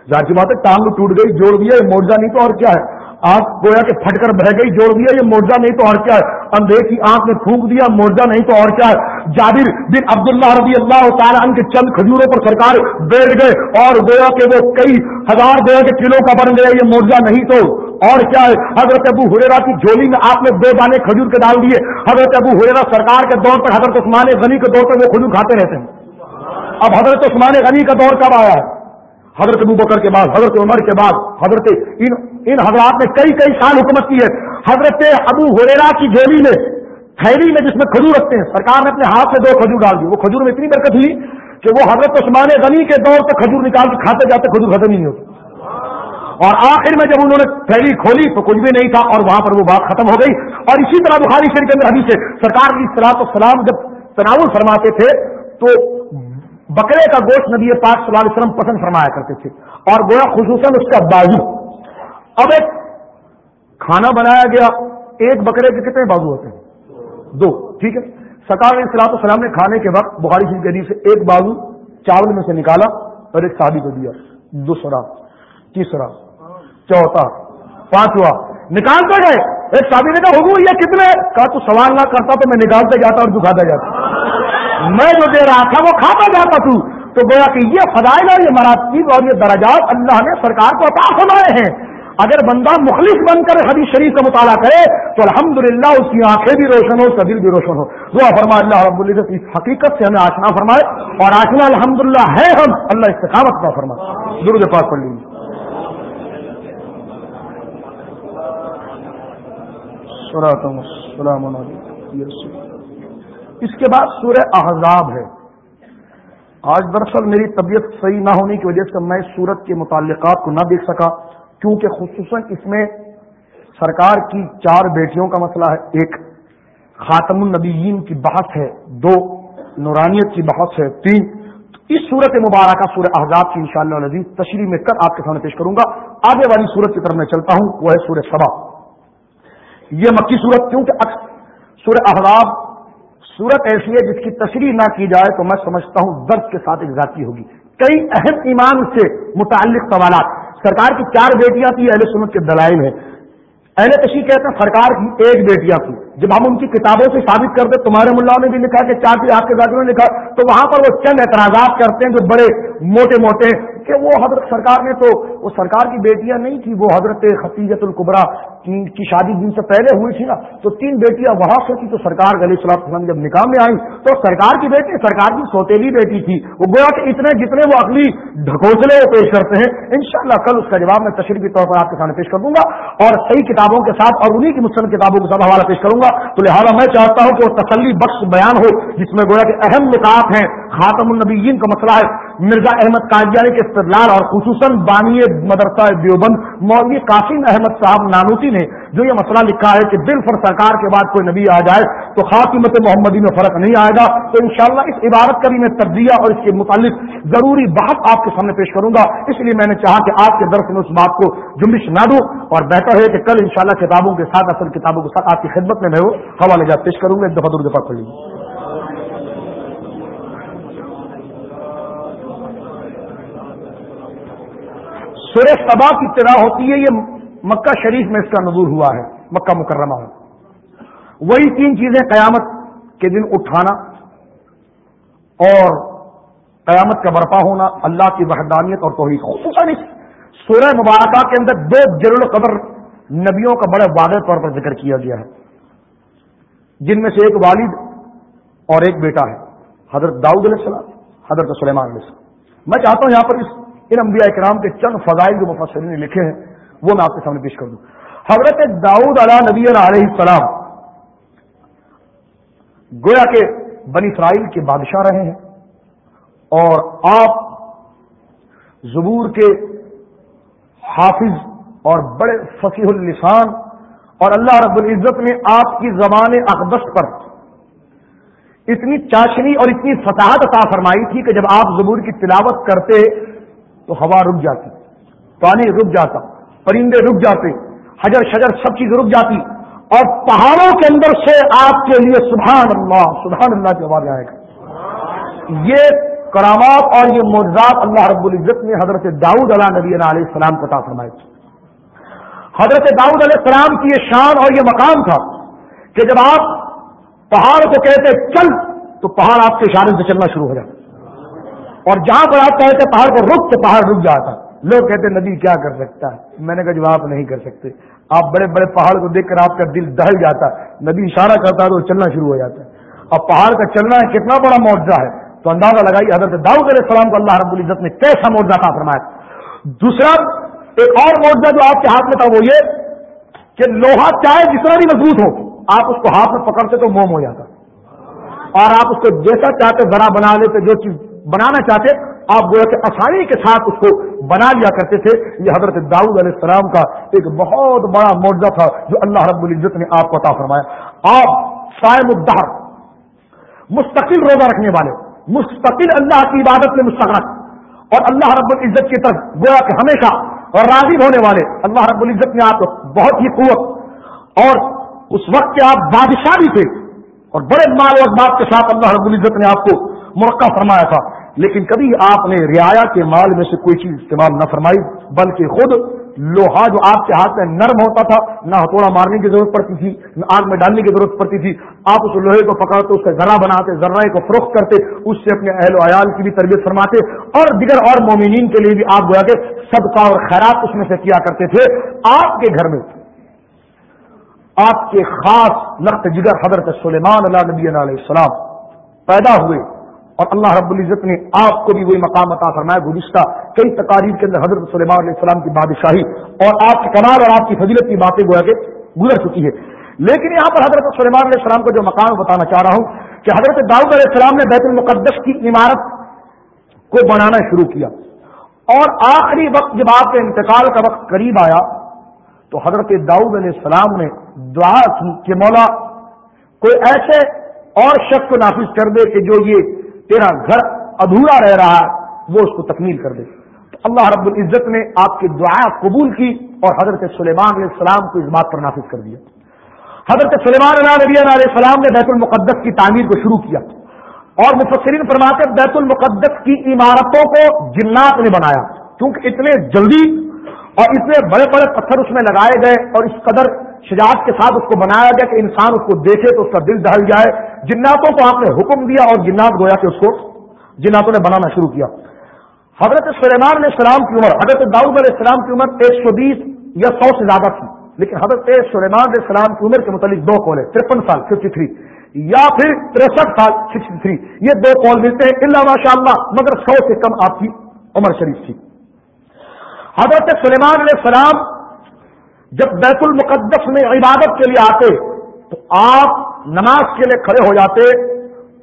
ظاہر سی بات ہے، ٹانگ ٹوٹ گئی، جوڑ دیا، یہ موجہ نہیں تو اور کیا ہے؟ آنکھ گویا کہ پھٹ کر بہ گئی، جوڑ دیا، یہ مورجا نہیں تو اور کیا ہے؟ اندھے کی آنکھ میں پھونک دیا مورجا نہیں تو اور کیا ہے؟ جابر بن عبداللہ رضی اللہ تعالیٰ کے چند کھجوروں پر سرکار بیٹھ گئے اور گویا کہ وہ کئی ہزار گویا کے کلو کا بن گیا، یہ مورجا نہیں تو اور کیا ہے؟ حضرت ابو ہریرا کی جھولی میں آپ نے دو دانے کھجور کے ڈال دیے۔ حضرت ابو ہریرا سرکار کے دور پر حضرت عثمان غنی کے دور پر وہ کھجور کھاتے رہتے ہیں۔ اب حضرت عثمان غنی کا دور کب آیا ہے؟ حضرت ابو بکر کے بعد، حضرت عمر کے بعد، حضرت ان ان حضرات نے کئی کئی سال حکومت کی ہے۔ حضرت ابو ہوریرا کی جیلی میں، تھیلی میں جس میں کھجور رکھتے ہیں، سرکار نے اپنے ہاتھ سے دو کھجور ڈال دی وہ کھجور میں اتنی برکت ہوئی کہ وہ حضرت عثمان غنی کے دور سے کھجور نکال کے کھاتے جاتے، کھجور ختم ہی نہیں ہوتی اور آخر میں جب انہوں نے تھیلی کھولی تو کچھ بھی نہیں تھا اور وہاں پر وہ بات ختم ہو گئی۔ اور اسی طرح بخاری شریف کے اندر حدیث سے سرکار کی سلاط السلام جب تناول فرماتے تھے تو بکرے کا گوشت نبی پاک صلی اللہ علیہ وسلم پسند فرمایا کرتے تھے اور گویا خصوصاً اس کا بازو۔ اب ایک کھانا بنایا گیا، ایک بکرے کے کتنے بازو ہوتے ہیں؟ دو، ٹھیک ہے؟ سکار علیہ السلام السلام نے کھانے کے وقت بخاری شریف کے سے ایک بازو چاول میں سے نکالا اور ایک شادی کو دیا۔ دوسرا، تیسرا، چوتھا، پانچواں۔ نکالتے گئے۔ ایک شادی نے کہا ہوگو یہ کتنے؟ کہا، تو سوال نہ کرتا تو میں نکالتے جاتا اور دکھاتا جاتا۔ میں جو دے رہا تھا وہ کھاتا جاتا تو۔ تو گویا کہ یہ فضائل اور یہ مراتب اور یہ درجات اللہ نے سرکار کو عطا فرمائے ہیں۔ اگر بندہ مخلص بن کر حدیث شریف کا مطالعہ کرے تو الحمدللہ اس کی آنکھیں بھی روشن ہو اس کا دل بھی روشن ہو دعا فرما اللہ رب العزت اس حقیقت سے ہمیں آشنا فرمائے اور آشنا الحمدللہ ہے ہم، اللہ استقامت کا فرمائے۔ درود پاک پڑھ لیجیے السلام علیکم اس کے بعد سورہ احزاب ہے۔ آج دراصل میری طبیعت صحیح نہ ہونے کی وجہ سے میں سورت کے متعلقات کو نہ دیکھ سکا، کیونکہ خصوصاً اس میں سرکار کی چار بیٹیوں کا مسئلہ ہے۔ ایک، خاتم النبیین کی بحث ہے۔ دو، نورانیت کی بحث ہے۔ تین، اس صورت مبارکہ، سورہ احزاب کی انشاءاللہ شاء اللہ تشریح میں کر آپ کے سامنے پیش کروں گا۔ آگے والی صورت کی طرف میں چلتا ہوں، وہ ہے سورہ سبا۔ یہ مکی صورت کیونکہ سورہ احزاب صورت ایسی ہے جس کی تشریح نہ کی جائے تو میں سمجھتا ہوں درد کے ساتھ ایک ذاتی ہوگی۔ کئی اہم ایمان سے متعلق سوالات۔ سرکار کی چار بیٹیاں تھی اہل سنت کے دلائل ہیں۔ اہل تشریح کہتے ہیں، سرکار کی ایک بیٹیاں تھی جب ہم ان کی کتابوں سے ثابت کرتے، تمہارے ملا نے بھی لکھا کہ چار تھی آپ کے ذاکروں نے لکھا، تو وہاں پر وہ چند اعتراضات کرتے ہیں جو بڑے موٹے موٹے کہ وہ حضرت سرکار نے تو وہ سرکار کی بیٹیاں نہیں تھی وہ حضرت خطیجت القبرا کی شادی جن سے پہلے ہوئی تھی نا، تو تین بیٹیاں وہاں سے تھی تو سرکار گلی صلاح وسلم جب نکاح میں آئی تو سرکار کی بیٹی، سرکار کی سوتےلی بیٹی تھی۔ وہ گویا کہ اتنے جتنے وہ اگلی ڈھکوسلے وہ پیش کرتے ہیں، انشاءاللہ کل اس کا جواب میں تشریح کے طور پر آپ کے سامنے پیش کر دوں گا اور صحیح کتابوں کے ساتھ اور انہیں کی مستند کتابوں کے ساتھ حوالہ پیش کروں گا۔ تو لہٰذا میں چاہتا ہوں کہ وہ تسلی بخش بیان ہو، جس میں گویا کہ اہم نکات ہیں خاتم النبیین کا مسئلہ ہے۔ مرزا احمد قادیانی کے استدلال اور خصوصاً بانی مدرسہ دیوبند مولوی قاسم احمد صاحب نانوتی نے جو یہ مسئلہ لکھا ہے کہ دل فر سرکار کے بعد کوئی نبی آ جائے تو خاطمت محمدی میں فرق نہیں آئے گا، تو انشاءاللہ اس عبارت کا بھی میں تجزیہ اور اس کے متعلق ضروری بات آپ کے سامنے پیش کروں گا۔ اس لیے میں نے چاہا کہ آپ کے درس میں اس بات کو جمبش نہ دوں اور بہتر ہے کہ کل انشاءاللہ کتابوں کے ساتھ، اصل کتابوں کے ساتھ آپ کی خدمت میں میں وہ حوالے جات پیش کروں گا، ایک دفعہ دور دفعہ پڑھ لیجیے سورہ سبا کی ابتدا ہوتی ہے، یہ مکہ شریف میں اس کا نظور ہوا ہے، مکہ مکرمہ میں۔ وہی تین چیزیں قیامت کے دن اٹھانا اور قیامت کا برپا ہونا، اللہ کی وحدانیت اور توحید۔ خصوصاً اس سورہ مبارکہ کے اندر دو جر قدر نبیوں کا بڑے واضح طور پر ذکر کیا گیا ہے۔ جن میں سے ایک والد اور ایک بیٹا ہے، حضرت داؤد علیہ السلام، حضرت سلیمان علیہ السلام۔ میں چاہتا ہوں یہاں پر اس ان انبیاء کرام کے چند فضائل جو مفسرین نے لکھے ہیں، وہ میں آپ کے سامنے پیش کر دوں۔ حضرت داؤد علیہ نبی علیہ السلام گویا کے بنی اسرائیل کے بادشاہ رہے ہیں اور آپ زبور کے حافظ اور بڑے فصیح اللسان اور اللہ رب العزت نے آپ کی زبان اقدس پر اتنی چاشنی اور اتنی فتحت عطا فرمائی تھی کہ جب آپ زبور کی تلاوت کرتے تو ہوا رک جاتی، پانی رک جاتا، پرندے رک جاتے، حجر شجر سب چیز رک جاتی۔ اور پہاڑوں کے اندر سے آپ کے لیے سبحان اللہ سبحان اللہ کی آواز آئے گا۔ یہ کرامات اور یہ معجزات اللہ رب العزت نے حضرت داؤد علیہ نبی علیہ السلام کو فرمائے حضرت داؤد علیہ السلام کی یہ شان اور یہ مقام تھا کہ جب آپ پہاڑ کو کہتے چل، تو پہاڑ آپ کے اشارے سے چلنا شروع ہو جاتا۔ اور جہاں پر آپ کہتے پہاڑ کو رک تو پہاڑ رک جاتا لوگ کہتے نبی کیا کر سکتا ہے؟ میں نے کہا جب آپ نہیں کر سکتے۔ آپ بڑے بڑے پہاڑ کو دیکھ کر آپ کا دل دہل جاتا نبی اشارہ کرتا ہے تو چلنا شروع ہو جاتا ہے۔ اب پہاڑ کا چلنا کتنا بڑا معاوضہ ہے۔ تو اندازہ لگائی حضرت داؤد علیہ السلام کو اللہ رب العزت نے کیسا معاوضہ تھا فرمایا۔ دوسرا، ایک اور معاوضہ جو آپ کے ہاتھ میں تھا وہ یہ کہ لوہا چاہے جتنا بھی مضبوط ہو، آپ اس کو ہاتھ میں پکڑتے تو موم ہو جاتا۔ اور آپ اس کو جیسا چاہتے ذرا بنا لیتے، جو چیز بنانا چاہتے، آپ گویا کہ آسانی کے ساتھ اس کو بنا لیا کرتے تھے۔ یہ حضرت داؤد علیہ السلام کا ایک بہت بڑا معاوضہ تھا جو اللہ رب العزت نے آپ کو عطا فرمایا۔ آپ سائم الدہر، مستقل روزہ رکھنے والے، مستقل اللہ کی عبادت میں مستقرک اور اللہ رب العزت کی طرف گویا کہ ہمیشہ اور راضی ہونے والے۔ اللہ رب العزت نے آپ کو بہت ہی قوت۔ اور اس وقت کے آپ بادشاہ بھی تھے۔ اور بڑے مال و بات کے ساتھ اللہ رب العزت نے آپ کو مرکہ فرمایا تھا۔ لیکن کبھی آپ نے رعایا کے مال میں سے کوئی چیز استعمال نہ فرمائی، بلکہ خود لوہا جو آپ کے ہاتھ میں نرم ہوتا تھا، نہ ہتھوڑا مارنے کی ضرورت پڑتی تھی، نہ آگ میں ڈالنے کی ضرورت پڑتی تھی۔ آپ اس لوہے کو پکڑتے اس کا ذرا بناتے ذرائع کو فروخت کرتے، اس سے اپنے اہل و عیال کی بھی تربیت فرماتے۔ اور دیگر اور مومنین کے لیے بھی آپ گویا کہ صدقہ اور خیرات اس میں سے کیا کرتے تھے۔ آپ کے گھر میں، آپ کے خاص لخت جگر حضرت سلیمان اللہ نبی علیہ السلام پیدا ہوئے۔ اور اللہ رب العزت نے آپ کو بھی وہی مقام عطا فرمایا، گزشتہ کئی تقاریر کے اندر حضرت سلیمان علیہ السلام کی بادشاہی اور آپ کے کمال اور آپ کی فضیلت کی باتیں گویا کہ گزر چکی ہے لیکن یہاں پر حضرت سلیمان علیہ السلام کو جو مقام بتانا چاہ رہا ہوں کہ حضرت داؤد علیہ السلام نے بیت المقدس کی عمارت کو بنانا شروع کیا۔ اور آخری وقت جب آپ کے انتقال کا وقت قریب آیا تو حضرت داؤد علیہ السلام نے دعا کی کہ مولا، کوئی ایسے اور شخص کو نافذ کر دے کہ جو یہ تیرا گھر ادھورا رہ رہا ہے، وہ اس کو تکمیل کر دے۔ تو اللہ رب العزت نے آپ کی دعا قبول کی اور حضرت سلیمان علیہ السلام کو اس بات پر نافذ کر دیا۔ حضرت سلیمان علیہ نبی علیہ السلام نے بیت المقدس کی تعمیر کو شروع کیا اور مفسرین فرماتے بیت المقدس کی عمارتوں کو جنات نے بنایا، کیونکہ اتنے جلدی اور اس میں بڑے بڑے پتھر اس میں لگائے گئے اور اس قدر شجاعت کے ساتھ اس کو بنایا گیا کہ انسان اس کو دیکھے تو اس کا دل دہل جائے۔ جناتوں کو آپ نے حکم دیا اور جنات گویا کہ اس کو جناتوں نے بنانا شروع کیا۔ حضرت سلیمان علیہ السلام کی عمر، حضرت داؤد علیہ السلام کی عمر ایک سو بیس یا سو سے زیادہ تھی۔ لیکن حضرت سلیمان علیہ السلام کی عمر کے متعلق دو کال ہے ترپن سال، ففٹی تھری، یا پھر تریسٹھ سال سکسٹی تھری۔ یہ دو کال ملتے ہیں۔ اللہ ماشاء اللہ مگر سو سے کم آپ کی عمر شریف تھی۔ حضرت سلیمان علیہ السلام جب بیت المقدس میں عبادت کے لیے آتے، تو آپ نماز کے لیے کھڑے ہو جاتے،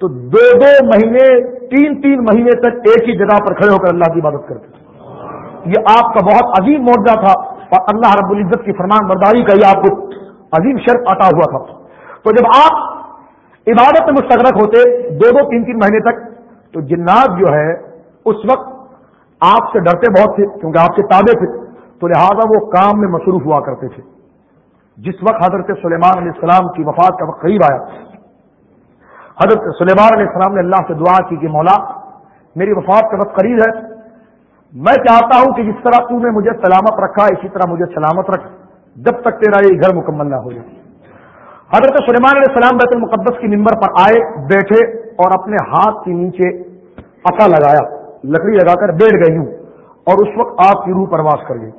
تو دو دو مہینے، تین تین مہینے تک ایک ہی جگہ پر کھڑے ہو کر اللہ کی عبادت کرتے یہ آپ کا بہت عظیم موجہ تھا اور اللہ رب العزت کی فرمان برداری کا یہ آپ کو عظیم شرط آتا ہوا تھا۔ تو جب آپ عبادت میں مستغرق ہوتے دو دو تین تین مہینے تک، تو جنات جو ہے، اس وقت آپ سے ڈرتے بہت تھے، کیونکہ آپ کے تابع تھے۔ تو لہذا وہ کام میں مصروف ہوا کرتے تھے۔ جس وقت حضرت سلیمان علیہ السلام کی وفات کا وقت قریب آیا، حضرت سلیمان علیہ السلام نے اللہ سے دعا کی کہ مولا، میری وفات کا وقت قریب ہے۔ میں چاہتا ہوں کہ جس طرح تو نے مجھے سلامت رکھا، اسی طرح مجھے سلامت رکھ۔ جب تک تیرا یہ گھر مکمل نہ ہو جائے۔ حضرت سلیمان علیہ السلام بیت المقدس کی نمبر پر آئے، بیٹھے اور اپنے ہاتھ کے نیچے اصا لگایا، لکڑی لگا کر بیٹھ گئی ہوں اور اس وقت آپ کی روح پرواز کر گئی۔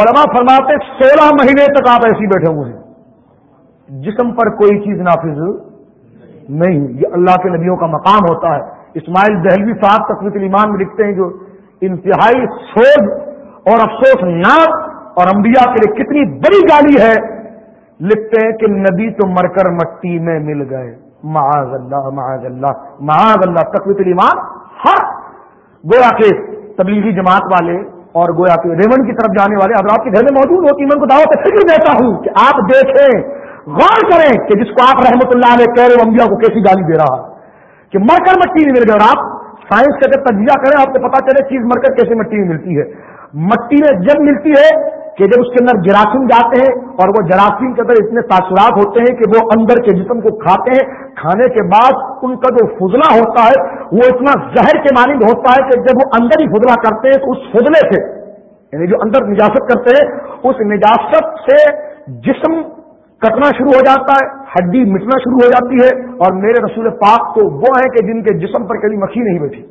علماء فرماتے سولہ مہینے تک آپ ایسی بیٹھے ہوئے ہیں۔ جسم پر کوئی چیز نافذ نہیں۔ یہ اللہ کے نبیوں کا مقام ہوتا ہے۔ اسماعیل دہلوی صاحب تقویت ایمان میں لکھتے ہیں جو انتہائی سوز اور افسوس ناک اور انبیاء کے لیے کتنی بڑی گالی ہے۔ لکھتے ہیں کہ نبی تو مر کر مٹی میں مل گئے۔ معاذ اللہ معاذ اللہ معاذ اللہ۔ تقویت ایمان ہر ہاں۔ گویا کے تبلیغی جماعت والے اور گویا کہ ریمنڈ کی طرف جانے والے اگر آپ کے گھر میں موجود ہوتی میں ان کو دعوت فکر دیتا ہوں کہ آپ دیکھیں، غور کریں کہ جس کو آپ رحمت اللہ علیہ کہہ رہے انبیاء کو کیسی گالی دے رہا ہے کہ مر کر مٹی نہیں مل گئی اور آپ سائنس کا جب تجزیہ کریں، آپ کو پتا چلے چیز مر کر کیسے مٹی میں ملتی ہے۔ مٹی میں جب ملتی ہے کہ جب اس کے اندر جراثیم جاتے ہیں اور وہ جراثیم کے اندر اتنے تاثرات ہوتے ہیں کہ وہ اندر کے جسم کو کھاتے ہیں، کھانے کے بعد ان کا جو فضلہ ہوتا ہے، وہ اتنا زہر کے مانند ہوتا ہے کہ جب وہ اندر ہی فضلہ کرتے ہیں تو اس فضلے سے یعنی جو اندر نجاست کرتے ہیں، اس نجاست سے جسم کٹنا شروع ہو جاتا ہے، ہڈی مٹنا شروع ہو جاتی ہے اور میرے رسول پاک تو وہ ہیں کہ جن کے جسم پر کبھی مکھی نہیں بیٹھی۔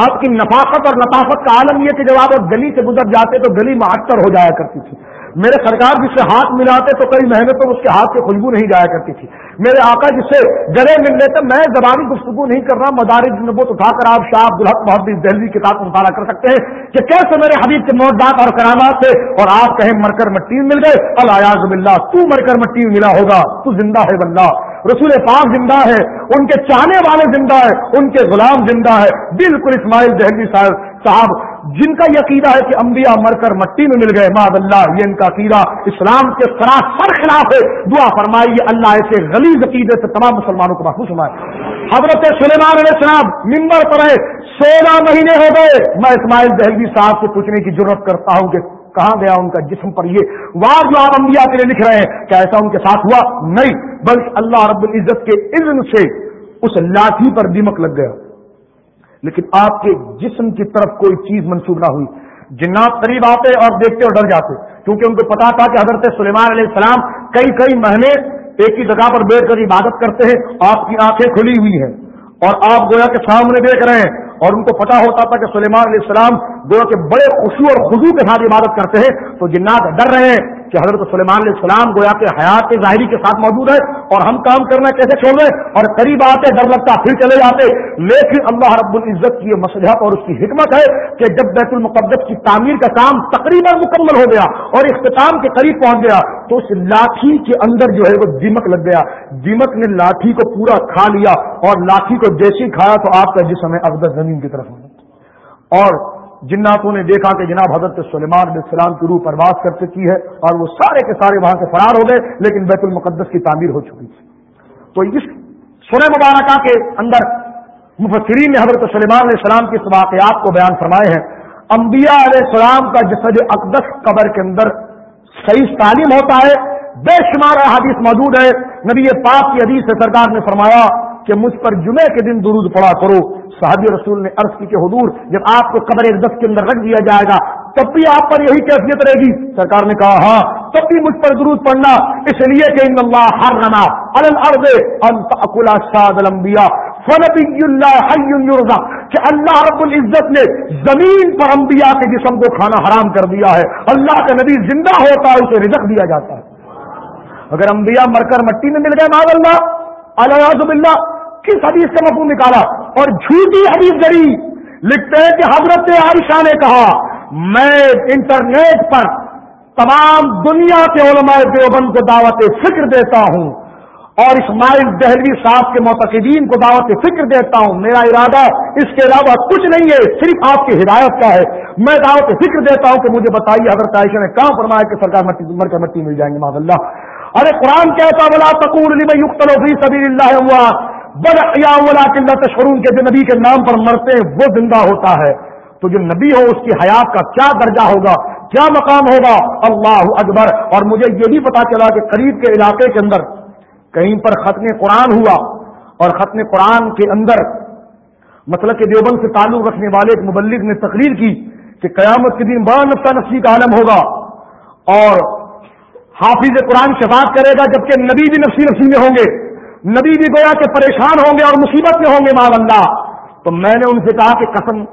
آپ کی نفاقت اور نفافت کا عالم یہ کہ جب آپ گلی سے گزر جاتے تو گلی معطر ہو جایا کرتی تھی۔ میرے سرکار جس سے ہاتھ ملاتے تو کئی مہینے تو اس کے ہاتھ کی خوشبو نہیں جایا کرتی تھی۔ میرے آقا جس سے گلے مل لیتے میں زبانی گفتگو نہیں کر رہا، مدارج نبوت اٹھا کر آپ شاہ عبدالحق محدود دہلی کتاب کو مطالعہ کر سکتے ہیں کہ کیسے میرے حبیب کے موجات اور کرامات سے اور آپ کہیں مر کر مٹی مل گئے۔ الیاز بلّہ تو مر کر مٹی ملا ہوگا، تو زندہ ہے بلّہ رسول پاک زندہ ہے، ان کے چاہنے والے زندہ ہے، ان کے غلام زندہ ہے۔ بالکل اسماعیل دہلی صاحب صاحب، جن کا یہ عقیدہ ہے کہ انبیاء مر کر مٹی میں مل گئے، ماد اللہ، یہ ان کا عقیدہ اسلام کے سراسر خلاف ہے۔ دعا فرمائیے، اللہ ایسے غلیظ عقیدے سے تمام مسلمانوں کو محفوظ فرمائے۔ حضرت سلیمان علیہ السلام ممبر پر ہے، سولہ مہینے ہو گئے۔ میں اسماعیل دہلوی صاحب سے پوچھنے کی ضرورت کرتا ہوں کہ کہاں گیا ان کا جسم پر یہ وار جو آپ انبیاء کے لیے لکھ رہے ہیں، کیا ایسا ان کے ساتھ ہوا؟ نہیں، بلکہ اللہ رب العزت کے اذن سے اس لاٹھی پر دیمک لگ گیا۔ لیکن آپ کے جسم کی طرف کوئی چیز منسوخ نہ ہوئی۔ جنات قریب آتے اور دیکھتے اور ڈر جاتے، کیونکہ ان کو پتا تھا کہ حضرت سلیمان علیہ السلام کئی کئی مہینے ایک ہی جگہ پر بیٹھ کر عبادت کرتے ہیں، آپ کی آنکھیں کھلی ہوئی ہیں۔ اور آپ گویا کے سامنے دیکھ رہے ہیں اور ان کو پتا ہوتا تھا کہ سلیمان علیہ السلام گویا کے بڑے خوشی اور خزو کے ساتھ عبادت کرتے ہیں، تو جنات ڈر رہے ہیں کہ حضرت سلیمان علیہ السلام گویا کے حیات کے ظاہری کے ساتھ موجود ہے اور ہم کام کرنا کیسے چھوڑ رہے اور قریب آتے ڈر لگتا پھر چلے جاتے۔ لیکن اللہ رب العزت کی یہ مسلحت اور اس کی حکمت ہے کہ جب بیت المقدس کی تعمیر کا کام تقریباً مکمل ہو گیا اور اختتام کے قریب پہنچ گیا، تو اس لاٹھی کے اندر جو ہے وہ دیمک لگ گیا۔ دیمک نے لاٹھی کو پورا کھا لیا اور لاٹھی کو جیسی کھایا تو آپ کا جسم ہے افدر زمین کی طرف اور جناتوں نے دیکھا کہ جناب حضرت سلیمان علیہ السلام کی روح پرواز کر چکی ہے اور وہ سارے کے سارے وہاں سے فرار ہو گئے، لیکن بیت المقدس کی تعمیر ہو چکی تھی۔ تو اس سورہ مبارکہ کے اندر مفسرین نے حضرت سلیمان علیہ السلام کی واقعات کو بیان فرمائے ہیں۔ انبیاء علیہ السلام کا جسد اقدس قبر کے اندر صحیح تعلیم ہوتا ہے۔ بے شمار حدیث موجود ہے نبی پاک کی حدیث سے سرکار نے فرمایا کہ مجھ پر جمعے کے دن درود پڑا کرو۔ صحابی رسول نے عرض کی کہ حضور، جب آپ کو قبر ایک دس کے اندر رکھ دیا جائے گا، تب بھی آپ پر یہی کیفیت رہے گی۔ سرکار نے کہا ہاں تب بھی مجھ پر درود پڑنا اس لیے کہ ان اللہ ہر رنا الکلا ساد المبیا فنبی اللہ کہ اللہ رب العزت نے زمین پر انبیاء کے جسم کو کھانا حرام کر دیا ہے۔ اللہ کا نبی زندہ ہوتا ہے، اسے رزق دیا جاتا ہے۔ اگر انبیاء مر کر مٹی میں مل گئے ماد اللہ؟ اللہ کس حدیث کا مفہوم نکالا؟ اور جھوٹی حدیث گری لکھتے ہیں کہ حضرت عائشہ نے کہا، میں انٹرنیٹ پر تمام دنیا کے علماء دیوبند کو دعوت فکر دیتا ہوں اور اسماعیل دہلوی صاحب کے معتقدین کو دعوت فکر دیتا ہوں۔ میرا ارادہ اس کے علاوہ کچھ نہیں ہے، صرف آپ کی ہدایت کا ہے۔ میں دعوت فکر دیتا ہوں کہ مجھے بتائیے حضرت عائشہ نے کہاں فرمایا کہ سرکار مٹی مر کر مٹی مل جائیں گے معذ اللہ۔ ارے قرآن کہتا بلا تقور یقتل فی سبیل اللہ ہوا یا ولا قلت شرون کے جو نبی کے نام پر مرتے ہیں، وہ زندہ ہوتا ہے۔ تو جو نبی ہو، اس کی حیات کا کیا درجہ ہوگا؟ کیا مقام ہوگا؟ اللہ اکبر۔ اور مجھے یہ بھی پتا چلا کہ قریب کے علاقے کے اندر کہیں پر ختم قرآن ہوا اور ختم قرآن کے اندر مطلب کہ دیوبند سے تعلق رکھنے والے ایک مبلغ نے تقریر کی کہ قیامت کے دن بڑا نفسہ نفسی کا عالم ہوگا اور حافظ قرآن شفاعت کرے گا، جبکہ نبی بھی نفسی نفسی میں ہوں گے۔ نبی بھی گویا کہ پریشان ہوں گے اور مصیبت میں ہوں گے ماں اللہ۔ تو میں نے ان سے کہا کہ قسم،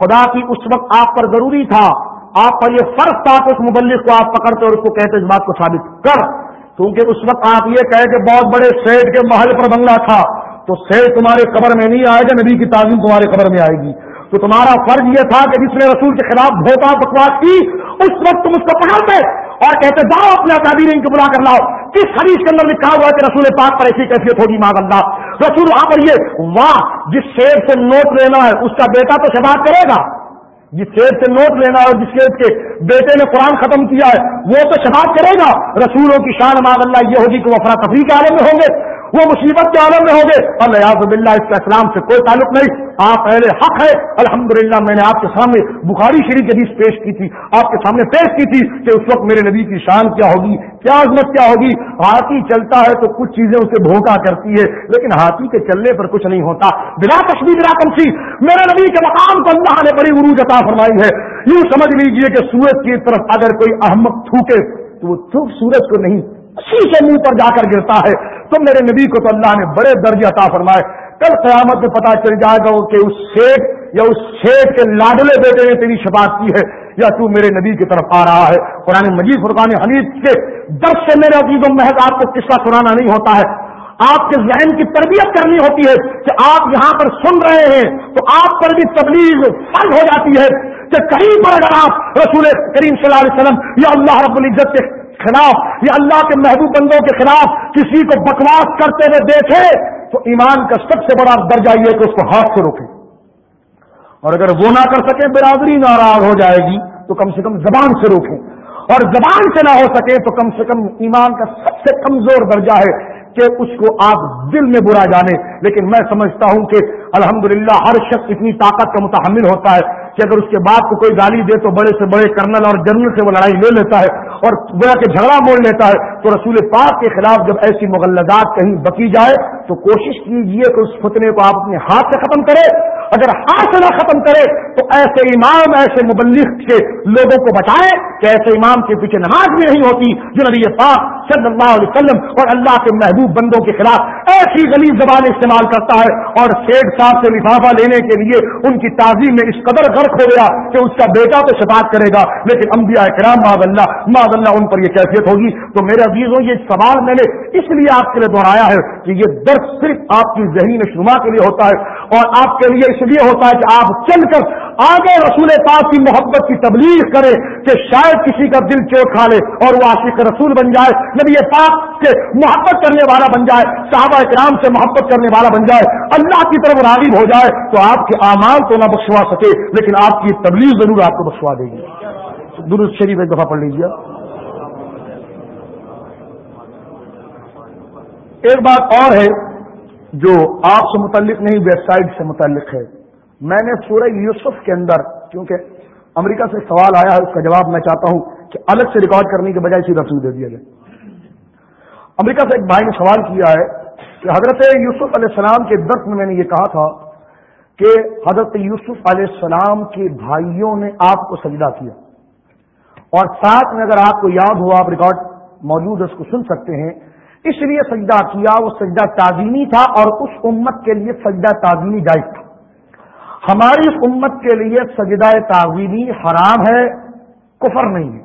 خدا کی اس وقت آپ پر ضروری تھا۔ آپ پر یہ فرق تھا کہ اس مبلک کو آپ پکڑتے اور اس کو کہتے، اس بات کو ثابت کر۔ کیونکہ اس وقت آپ یہ کہے کہ بہت بڑے سیٹ کے محل پر بنگلہ تھا۔ تو سیٹ تمہارے قبر میں نہیں آئے گا، نبی کی تعلیم تمہارے قبر میں آئے گی۔ تو تمہارا فرض یہ تھا کہ جس نے رسول کے خلاف بھوتا بکواس کی، اس وقت تم اس کو پکڑتے اور کہتے، جاؤ اپنا تعبیر ان کو بلا کر لاؤ۔ کس حدیث کے اندر لکھا ہوا ہے کہ رسول پاک پر ایسی کیفیت ہوگی ماں اللہ۔ رسول وہاں پر یہ، واہ، جس شیر سے نوٹ لینا ہے، اس کا بیٹا تو شباب کرے گا۔ جس شیر سے نوٹ لینا ہے اور جس شیر کے بیٹے نے قرآن ختم کیا ہے، وہ تو شباب کرے گا۔ رسولوں کی شان ماں اللہ، یہ ہوگی کہ وہ افراتفری کے عالم میں ہوں گے۔ وہ مصیبت کے عالم میں ہوگے اللہ بلّہ اس کا اسلام سے کوئی تعلق نہیں۔ آپ اہل حق ہے الحمدللہ، میں نے آپ کے سامنے بخاری شریف حدیث پیش کی تھی۔ آپ کے سامنے پیش کی تھی کہ اس وقت میرے نبی کی شان کیا ہوگی، کیا عظمت کیا ہوگی۔ ہاتھی چلتا ہے تو کچھ چیزیں اسے بھوکا کرتی ہے، لیکن ہاتھی کے چلنے پر کچھ نہیں ہوتا۔ بلا تشریح بلا کمسی میرے نبی کے مقام کو اللہ نے بڑی عروج عطا فرمائی ہے۔ یوں سمجھ لیجیے کہ سورج کی طرف اگر کوئی احمد تھوکے، تو وہ تھوک سورج کو نہیں اسی کے منہ پر جا کر گرتا ہے۔ تو میرے نبی کو تو اللہ نے بڑے درجے عطا فرمائے۔ کل قیامت میں پتا چل جائے گا کہ اس شیخ یا اس شیخ کے لاڈلے بیٹے نے تیری شفاعت کی ہے یا تو میرے نبی کی طرف آ رہا ہے۔ قرآن مجید فرقان حمید کے درد سے میرے عزیز و محض آپ کو قصہ سنانا نہیں ہوتا ہے۔ آپ کے ذہن کی تربیت کرنی ہوتی ہے کہ آپ یہاں پر سن رہے ہیں تو آپ پر بھی تبلیغ فرض ہو جاتی ہے کہ کہیں پر اگر آپ رسول کریم صلی اللہ علیہ وسلم یا اللہ رب العزت کے خلاف یا اللہ کے محبوب بندوں کے خلاف کسی کو بکواس کرتے ہوئے دیکھے تو ایمان کا سب سے بڑا درجہ یہ کہ اس کو ہاتھ سے روکے۔ اور اگر وہ نہ کر سکے، برادری ناراض ہو جائے گی، تو کم سے کم زبان سے روکیں اور زبان سے نہ ہو سکے، تو کم سے کم ایمان کا سب سے کمزور درجہ ہے کہ اس کو آپ دل میں برا جانے۔ لیکن میں سمجھتا ہوں کہ الحمدللہ ہر شخص اتنی طاقت کا متحمل ہوتا ہے کہ اگر اس کے بعد کو کوئی گالی دے تو بڑے سے بڑے کرنل اور جنرل سے وہ لڑائی لے لیتا ہے۔ اور گویا کے جھگڑا موڑ لیتا ہے، تو رسول پاک کے خلاف جب ایسی مغلزات کہیں بکی جائے، تو کوشش کیجیے کہ اس فتنے کو آپ اپنے ہاتھ سے ختم کرے اگر ہاتھ سے نہ ختم کرے تو ایسے امام، ایسے مبلغ کے لوگوں کو بچائے کہ ایسے امام کے پیچھے نماز بھی نہیں ہوتی جو نبی پاک صلی اللہ علیہ وسلم اور اللہ کے محبوب بندوں کے خلاف ایسی گلی زبان استعمال کرتا ہے اور شیخ صاحب سے لفافہ لینے کے لیے ان کی تعظیم میں اس قدر غرق ہو گیا کہ اس کا بیٹا تو شفاعت کرے گا، لیکن انبیاء کرام ماد اللہ ماد اللہ ان پر یہ کیفیت ہوگی۔ تو میرے عزیزوں، یہ سوال میں نے اس لیے آپ کے لیے دہرایا ہے کہ یہ درد صرف آپ کی ذہنی نشما کے لیے ہوتا ہے۔ اور آپ کے لیے اس لیے ہوتا ہے کہ آپ چل کر آگے رسول پاک کی محبت کی تبلیغ کرے کہ شاید کسی کا دل چوٹ کھا لے اور وہ عاشق رسول بن جائے، نبی پاک سے محبت کرنے والا بن جائے، صحابہ اکرام سے محبت کرنے والا بن جائے، اللہ کی طرف راغب ہو جائے تو آپ کے اعمال تو نہ بخشوا سکے، لیکن آپ کی تبلیغ ضرور آپ کو بخشوا دے گی۔ درست شریف ایک دفعہ پڑھ لیجیے۔ ایک بات اور ہے جو آپ سے متعلق نہیں، ویب سائٹ سے متعلق ہے۔ میں نے سورہ یوسف کے اندر، کیونکہ امریکہ سے سوال آیا ہے، اس کا جواب میں چاہتا ہوں کہ الگ سے ریکارڈ کرنے کے بجائے سیدھا سو دے دیا جائے۔ امریکہ سے ایک بھائی نے سوال کیا ہے کہ حضرت یوسف علیہ السلام کے درد میں میں نے یہ کہا تھا کہ حضرت یوسف علیہ السلام کے بھائیوں نے آپ کو سجدہ کیا۔ اور ساتھ میں اگر آپ کو یاد ہو، آپ ریکارڈ موجود اس کو سن سکتے ہیں۔ اس لیے سجدہ کیا، وہ سجدہ تعظیمی تھا اور اس امت کے لیے سجدہ تعظیمی جائز تھا۔ ہماری امت کے لیے سجدہ تعویلی حرام ہے، کفر نہیں ہے۔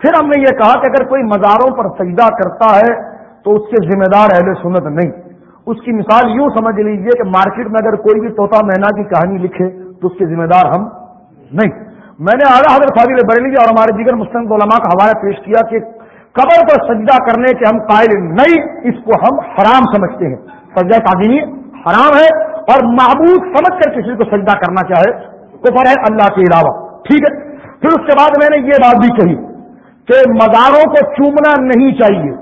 پھر ہم نے یہ کہا کہ اگر کوئی مزاروں پر سجدہ کرتا ہے تو اس کے ذمہ دار اہل سنت نہیں۔ اس کی مثال یوں سمجھ لیجیے کہ مارکیٹ میں اگر کوئی بھی توتا مینا کی کہانی لکھے تو اس کے ذمہ دار ہم نہیں۔ میں نے اعلیٰ حضرت فاضل بریلی اور ہمارے دیگر مسلم علماء کا حوالہ پیش کیا کہ قبر پر سجدہ کرنے کے ہم قائل نہیں، اس کو ہم حرام سمجھتے ہیں۔ سجدہ تعظیمی حرام ہے اور معبود سمجھ کر کسی کو سجدہ کرنا چاہے تو ہے اللہ کے علاوہ۔ ٹھیک ہے؟ پھر اس کے بعد میں نے یہ بات بھی کہی کہ مزاروں کو چومنا نہیں چاہیے۔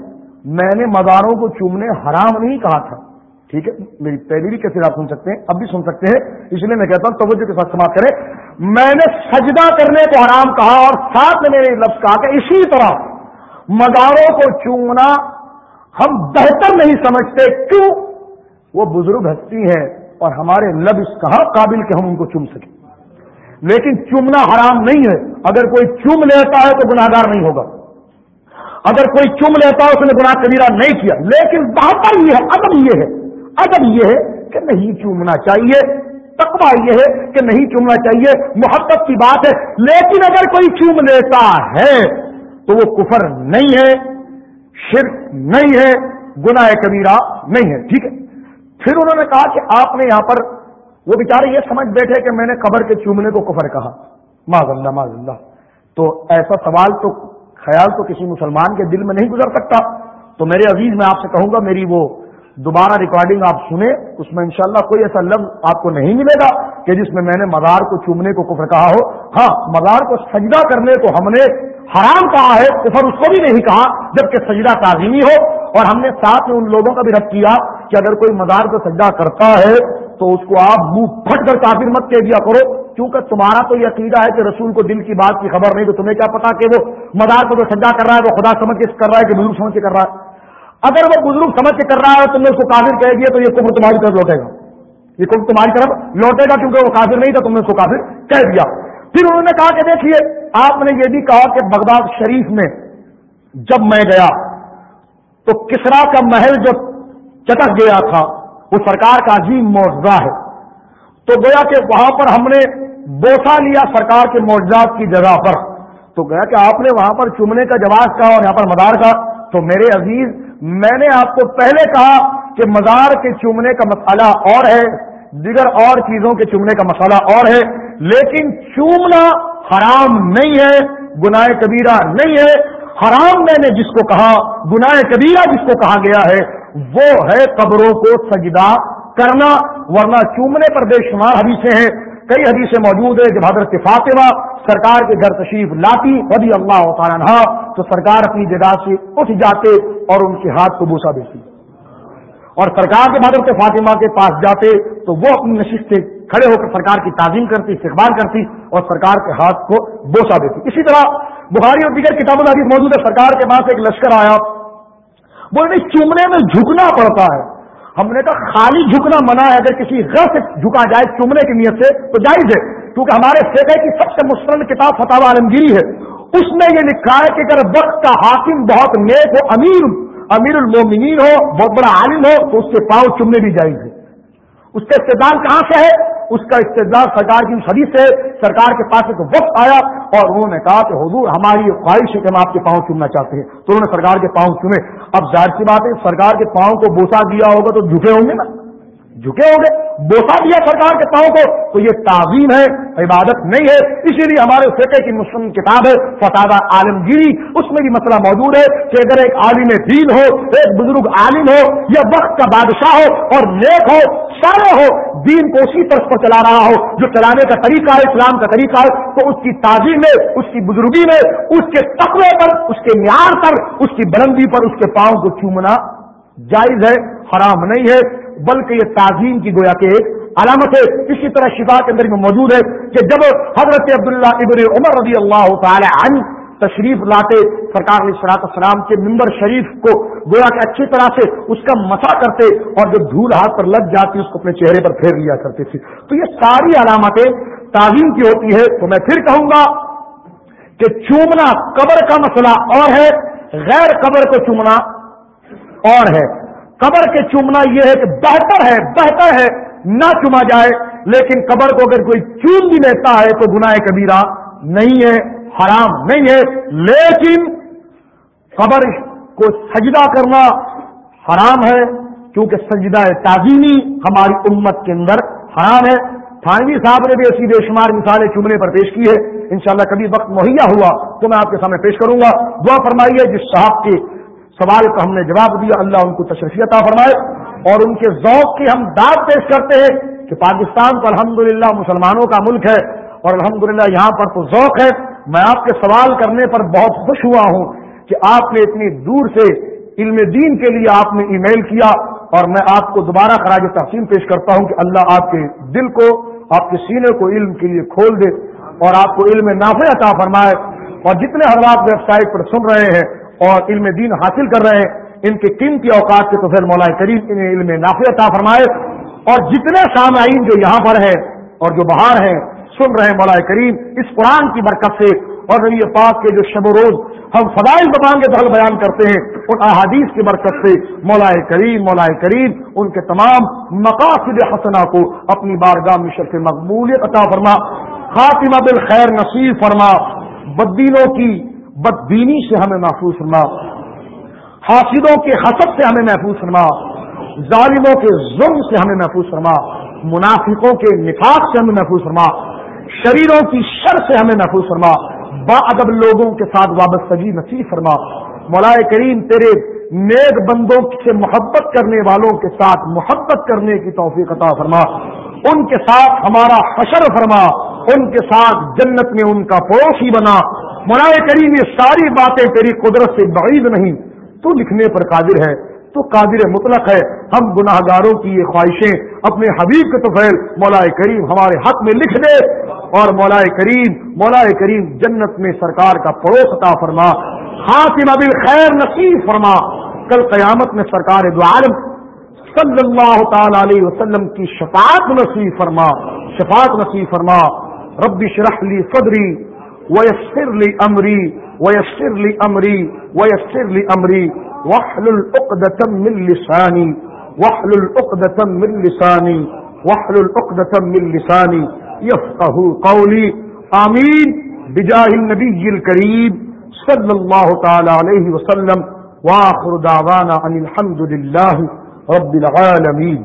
میں نے مزاروں کو چومنے حرام نہیں کہا تھا۔ ٹھیک ہے؟ میری پہلی بھی کیسے آپ سن سکتے ہیں، اب بھی سن سکتے ہیں۔ اس لیے میں کہتا ہوں، توجہ کے ساتھ سماپت کریں۔ میں نے سجدہ کرنے کو حرام کہا اور ساتھ میں نے لفظ کہا کہ اسی طرح مزاروں کو چومنا ہم بہتر نہیں سمجھتے، کیوں؟ وہ بزرگ ہستی ہیں اور ہمارے لب اس کہاں قابل کہ ہم ان کو چوم سکیں۔ لیکن چومنا حرام نہیں ہے۔ اگر کوئی چوم لیتا ہے تو گناگار نہیں ہوگا۔ اگر کوئی چوم لیتا ہے اس نے گناہ کبیرہ نہیں کیا۔ لیکن بہتر یہ ہے، ادب یہ ہے۔ ادب یہ ہے کہ نہیں چومنا چاہیے۔ تقوا یہ ہے کہ نہیں چومنا چاہیے۔ محبت کی بات ہے۔ لیکن اگر کوئی چوم لیتا ہے تو وہ کفر نہیں ہے، شرک نہیں ہے، گناہ کبیرہ نہیں ہے۔ ٹھیک ہے۔ پھر انہوں نے کہا کہ آپ نے یہاں پر وہ بیچارے یہ سمجھ بیٹھے کہ میں نے قبر کے چومنے کو کفر کہا۔ معذ اللہ معذ اللہ تو ایسا سوال تو، خیال تو کسی مسلمان کے دل میں نہیں گزر سکتا۔ تو میرے عزیز، میں آپ سے کہوں گا، میری وہ دوبارہ ریکارڈنگ آپ سنیں، اس میں انشاءاللہ کوئی ایسا لفظ آپ کو نہیں ملے گا کہ جس میں میں نے مزار کو چومنے کو کفر کہا ہو۔ ہاں مزار کو سجدہ کرنے کو ہم نے حرام کہا ہے، کفر اس کو بھی نہیں کہا جبکہ سجدہ تعظیمی ہو۔ اور ہم نے ساتھ میں ان لوگوں کا بھی رب کیا کہ اگر کوئی مزار کو سجدہ کرتا ہے تو اس کو آپ منہ پھٹ کر کافر مت کہہ دیا کرو۔ کیونکہ تمہارا تو یہ عقیدہ ہے کہ رسول کو دل کی بات کی خبر نہیں، تو تمہیں کیا پتا کہ وہ مزار کو جو سجا کر رہا ہے، وہ خدا سمجھ کے کر رہا ہے کہ بزرگ سمجھ کے کر رہا ہے۔ اگر وہ بزرگ سمجھ کے کر رہا ہے تم نے اس کو کافر کہہ دیا تو یہ کمر تمہاری طرف لوٹے گا۔ یہ کمر تمہاری طرف لوٹے گا کیونکہ وہ کافر نہیں تھا، تم نے اس کو کافر کہہ دیا۔ پھر انہوں نے کہا کہ دیکھیے، آپ نے یہ بھی کہا کہ بغداد شریف میں جب میں گیا تو کسرا کا محل جو چٹک گیا تھا، وہ سرکار کا عظیم معاوضہ ہے۔ تو گویا کہ وہاں پر ہم نے بوسا لیا سرکار کے معجزات کی جگہ پر۔ تو گیا کہ آپ نے وہاں پر چومنے کا جواز کہا اور یہاں پر مزار کا تو میرے عزیز، میں نے آپ کو پہلے کہا کہ مزار کے چومنے کا مسئلہ اور ہے، دیگر اور چیزوں کے چومنے کا مسئلہ اور ہے، لیکن چومنا حرام نہیں ہے، گناہ کبیرہ نہیں ہے۔ حرام میں نے جس کو کہا، گناہ کبیرہ جس کو کہا گیا ہے، وہ ہے قبروں کو سجدہ کرنا، ورنہ چومنے پر بے شمار حدیثیں ہیں۔ کئی حدیثیں موجود ہیں جب حضرت فاطمہ سرکار کے گھر تشریف لاتی، رضی اللہ تعالیٰ تو سرکار اپنی جگہ سے اٹھ جاتے اور ان کے ہاتھ کو بوسا دیتی اور سرکار کے حضرت فاطمہ کے پاس جاتے، تو وہ اپنی نشست سے کھڑے ہو کر سرکار کی تعظیم کرتی، استقبال کرتی اور سرکار کے ہاتھ کو بوسا دیتی۔ اسی طرح بخاری اور دیگر کتاب الحدیث موجود ہے، سرکار کے پاس ایک لشکر آیا بولے یعنی چومنے میں جھکنا پڑتا ہے۔ ہم نے کہا خالی جھکنا منع ہے، اگر کسی غیر سے جھکا جائے چومنے کی نیت سے، تو جائز ہے۔ کیونکہ ہمارے فقہ کی سب سے مستند کتاب فتح عالمگیری ہے۔ اس میں یہ لکھا ہے کہ اگر وقت کا حاکم بہت نیک ہو، امیر امیر المومنین ہو، بہت بڑا عالم ہو، تو اس کے پاؤں چومنے بھی جائز ہے اس کا استدار کہاں سے ہے؟ اس کا استدار سرکار کی حدیث سے سرکار کے پاس ایک وقت آیا اور انہوں نے کہا کہ حضور ہماری خواہش ہے کہ ہم آپ کے پاؤں چومنا چاہتے ہیں۔ تو انہوں نے سرکار کے پاؤں چومے۔ اب ظاہر سی بات ہے، سرکار کے پاؤں کو بوسا دیا ہوگا تو جھکے ہوں گے نا۔ جھکے ہوں گے۔ بوسا دیا سرکار کے پاؤں کو، تو یہ تعظیم ہے، عبادت نہیں ہے۔ اسی لیے ہمارے فقہ کی مسلم کتاب ہے فتح عالمگیری۔ اس میں بھی مسئلہ موجود ہے کہ اگر ایک عالم دین ہو، ایک بزرگ عالم ہو، یا وقت کا بادشاہ ہو اور نیک ہو، سارے ہو، دین کو اسی طرف پر چلا رہا ہو، جو چلانے کا طریقہ ہے، اسلام کا طریقہ ہے، تو اس کی تعظیم میں اس کی بزرگی میں، اس کے تقوی پر، اس کے معیار پر، اس کی بلندی پر اس کے پاؤں کو چومنا جائز ہے، حرام نہیں ہے۔ بلکہ یہ تعظیم کی گویا کے ایک علامت ہے، اسی طرح شفا کے اندر میں موجود ہے کہ جب حضرت عبداللہ ابن عمر رضی اللہ تعالی عنہ تشریف لاتے سرکار علیہ صلاحت السلام کے ممبر شریف کو گویا کہ اچھی طرح سے اس کا مسا کرتے اور جو دھول ہاتھ پر لگ جاتی، اس کو اپنے چہرے پر پھیر لیا کرتے تھے۔ تو یہ ساری علامتیں تعظیم کی ہوتی ہے تو میں پھر کہوں گا کہ چومنا قبر کا مسئلہ اور ہے، غیر قبر کو چومنا اور ہے۔ قبر کے چومنا یہ ہے کہ بہتر ہے بہتر ہے، نہ چما جائے، لیکن قبر کو اگر کوئی چوم بھی لیتا ہے تو گناہ کبیرہ نہیں ہے، حرام نہیں ہے۔ لیکن قبر کو سجدہ کرنا حرام ہے، کیونکہ سجدہ تعظیمی ہماری امت کے اندر حرام ہے۔ تھانوی صاحب نے بھی ایسی بے شمار مثالیں چمنے پر پیش کی ہے انشاءاللہ کبھی وقت مہیا ہوا تو میں آپ کے سامنے پیش کروں گا۔ دعا فرمائیے جس صاحب کے سوال کا ہم نے جواب دیا، اللہ ان کو تشریفیتا فرمائے اور ان کے ذوق کی ہم داد پیش کرتے ہیں کہ پاکستان تو الحمدللہ مسلمانوں کا ملک ہے اور الحمدللہ یہاں پر تو ذوق ہے۔ میں آپ کے سوال کرنے پر بہت خوش ہوا ہوں کہ آپ نے اتنی دور سے علم دین کے لیے آپ نے ای میل کیا اور میں آپ کو دوبارہ خراج تقسیم پیش کرتا ہوں کہ اللہ آپ کے دل کو، آپ کے سینے کو علم کے لیے کھول دے اور آپ کو علم نافع عطا فرمائے۔ اور جتنے ہر آپ ویب سائٹ پر سن رہے ہیں اور علم دین حاصل کر رہے ہیں، ان کے قیمتی اوقات سے تو پھر مولا کریم انہیں علم نافع عطا فرمائے۔ اور جتنے سامعین جو یہاں پر ہیں اور جو باہر ہیں، سن رہے ہیں مولا کریم، اس قرآن کی برکت سے۔ اور نبی پاک کے جو شب و روز ہم فضائل زبان کے دخل بیان کرتے ہیں، ان احادیث کی برکت سے۔ مولا کریم مولا کریم، ان کے تمام مقاصد حسنا کو اپنی بارگاہ میں شرف مقبول عطا فرما۔ خاتمہ بالخیر نصیب فرما۔ بدینوں کی بدبینی سے ہمیں محفوظ فرما۔ حاصدوں کے حسد سے ہمیں محفوظ فرما۔ ظالموں کے ظلم سے ہمیں محفوظ فرما۔ منافقوں کے نفاق سے ہمیں محفوظ فرما۔ شریروں کی شر سے ہمیں محفوظ فرما۔ با ادب لوگوں کے ساتھ وابستگی نصیب فرما۔ مولائے کریم تیرے نیک بندوں سے محبت کرنے والوں کے ساتھ محبت کرنے کی توفیق عطا فرما۔ ان کے ساتھ ہمارا حشر فرما۔ ان کے ساتھ جنت میں ان کا پڑوسی بنا۔ مولائے کریم، یہ ساری باتیں تیری قدرت سے بعید نہیں۔ تو لکھنے پر قادر ہے، تو قادر مطلق ہے۔ ہم گناہ گاروں کی یہ خواہشیں اپنے حبیب کے تو فیل مولا کریم ہمارے حق میں لکھ دے۔ اور مولا کریم مولا کریم جنت میں سرکار کا پڑوس عطا فرما۔ خاطم ابل خیر نصیب فرما۔ کل قیامت میں سرکار دو عالم صلی اللہ تعالی علیہ وسلم کی شفاعت نصیب فرما۔ شفاعت نصیب فرما۔ ربی شرح لی صدری۔ ویسر لی امری ویسر لی امری ویسر لی امری واحلل عقدة من لساني، واحلل عقدة من لساني، واحلل عقدة من لساني. يفقه قولي. آمين. بجاه النبي الكريم صلى الله تعالى عليه وسلم. واخر دعوانا عن الحمد لله رب العالمين.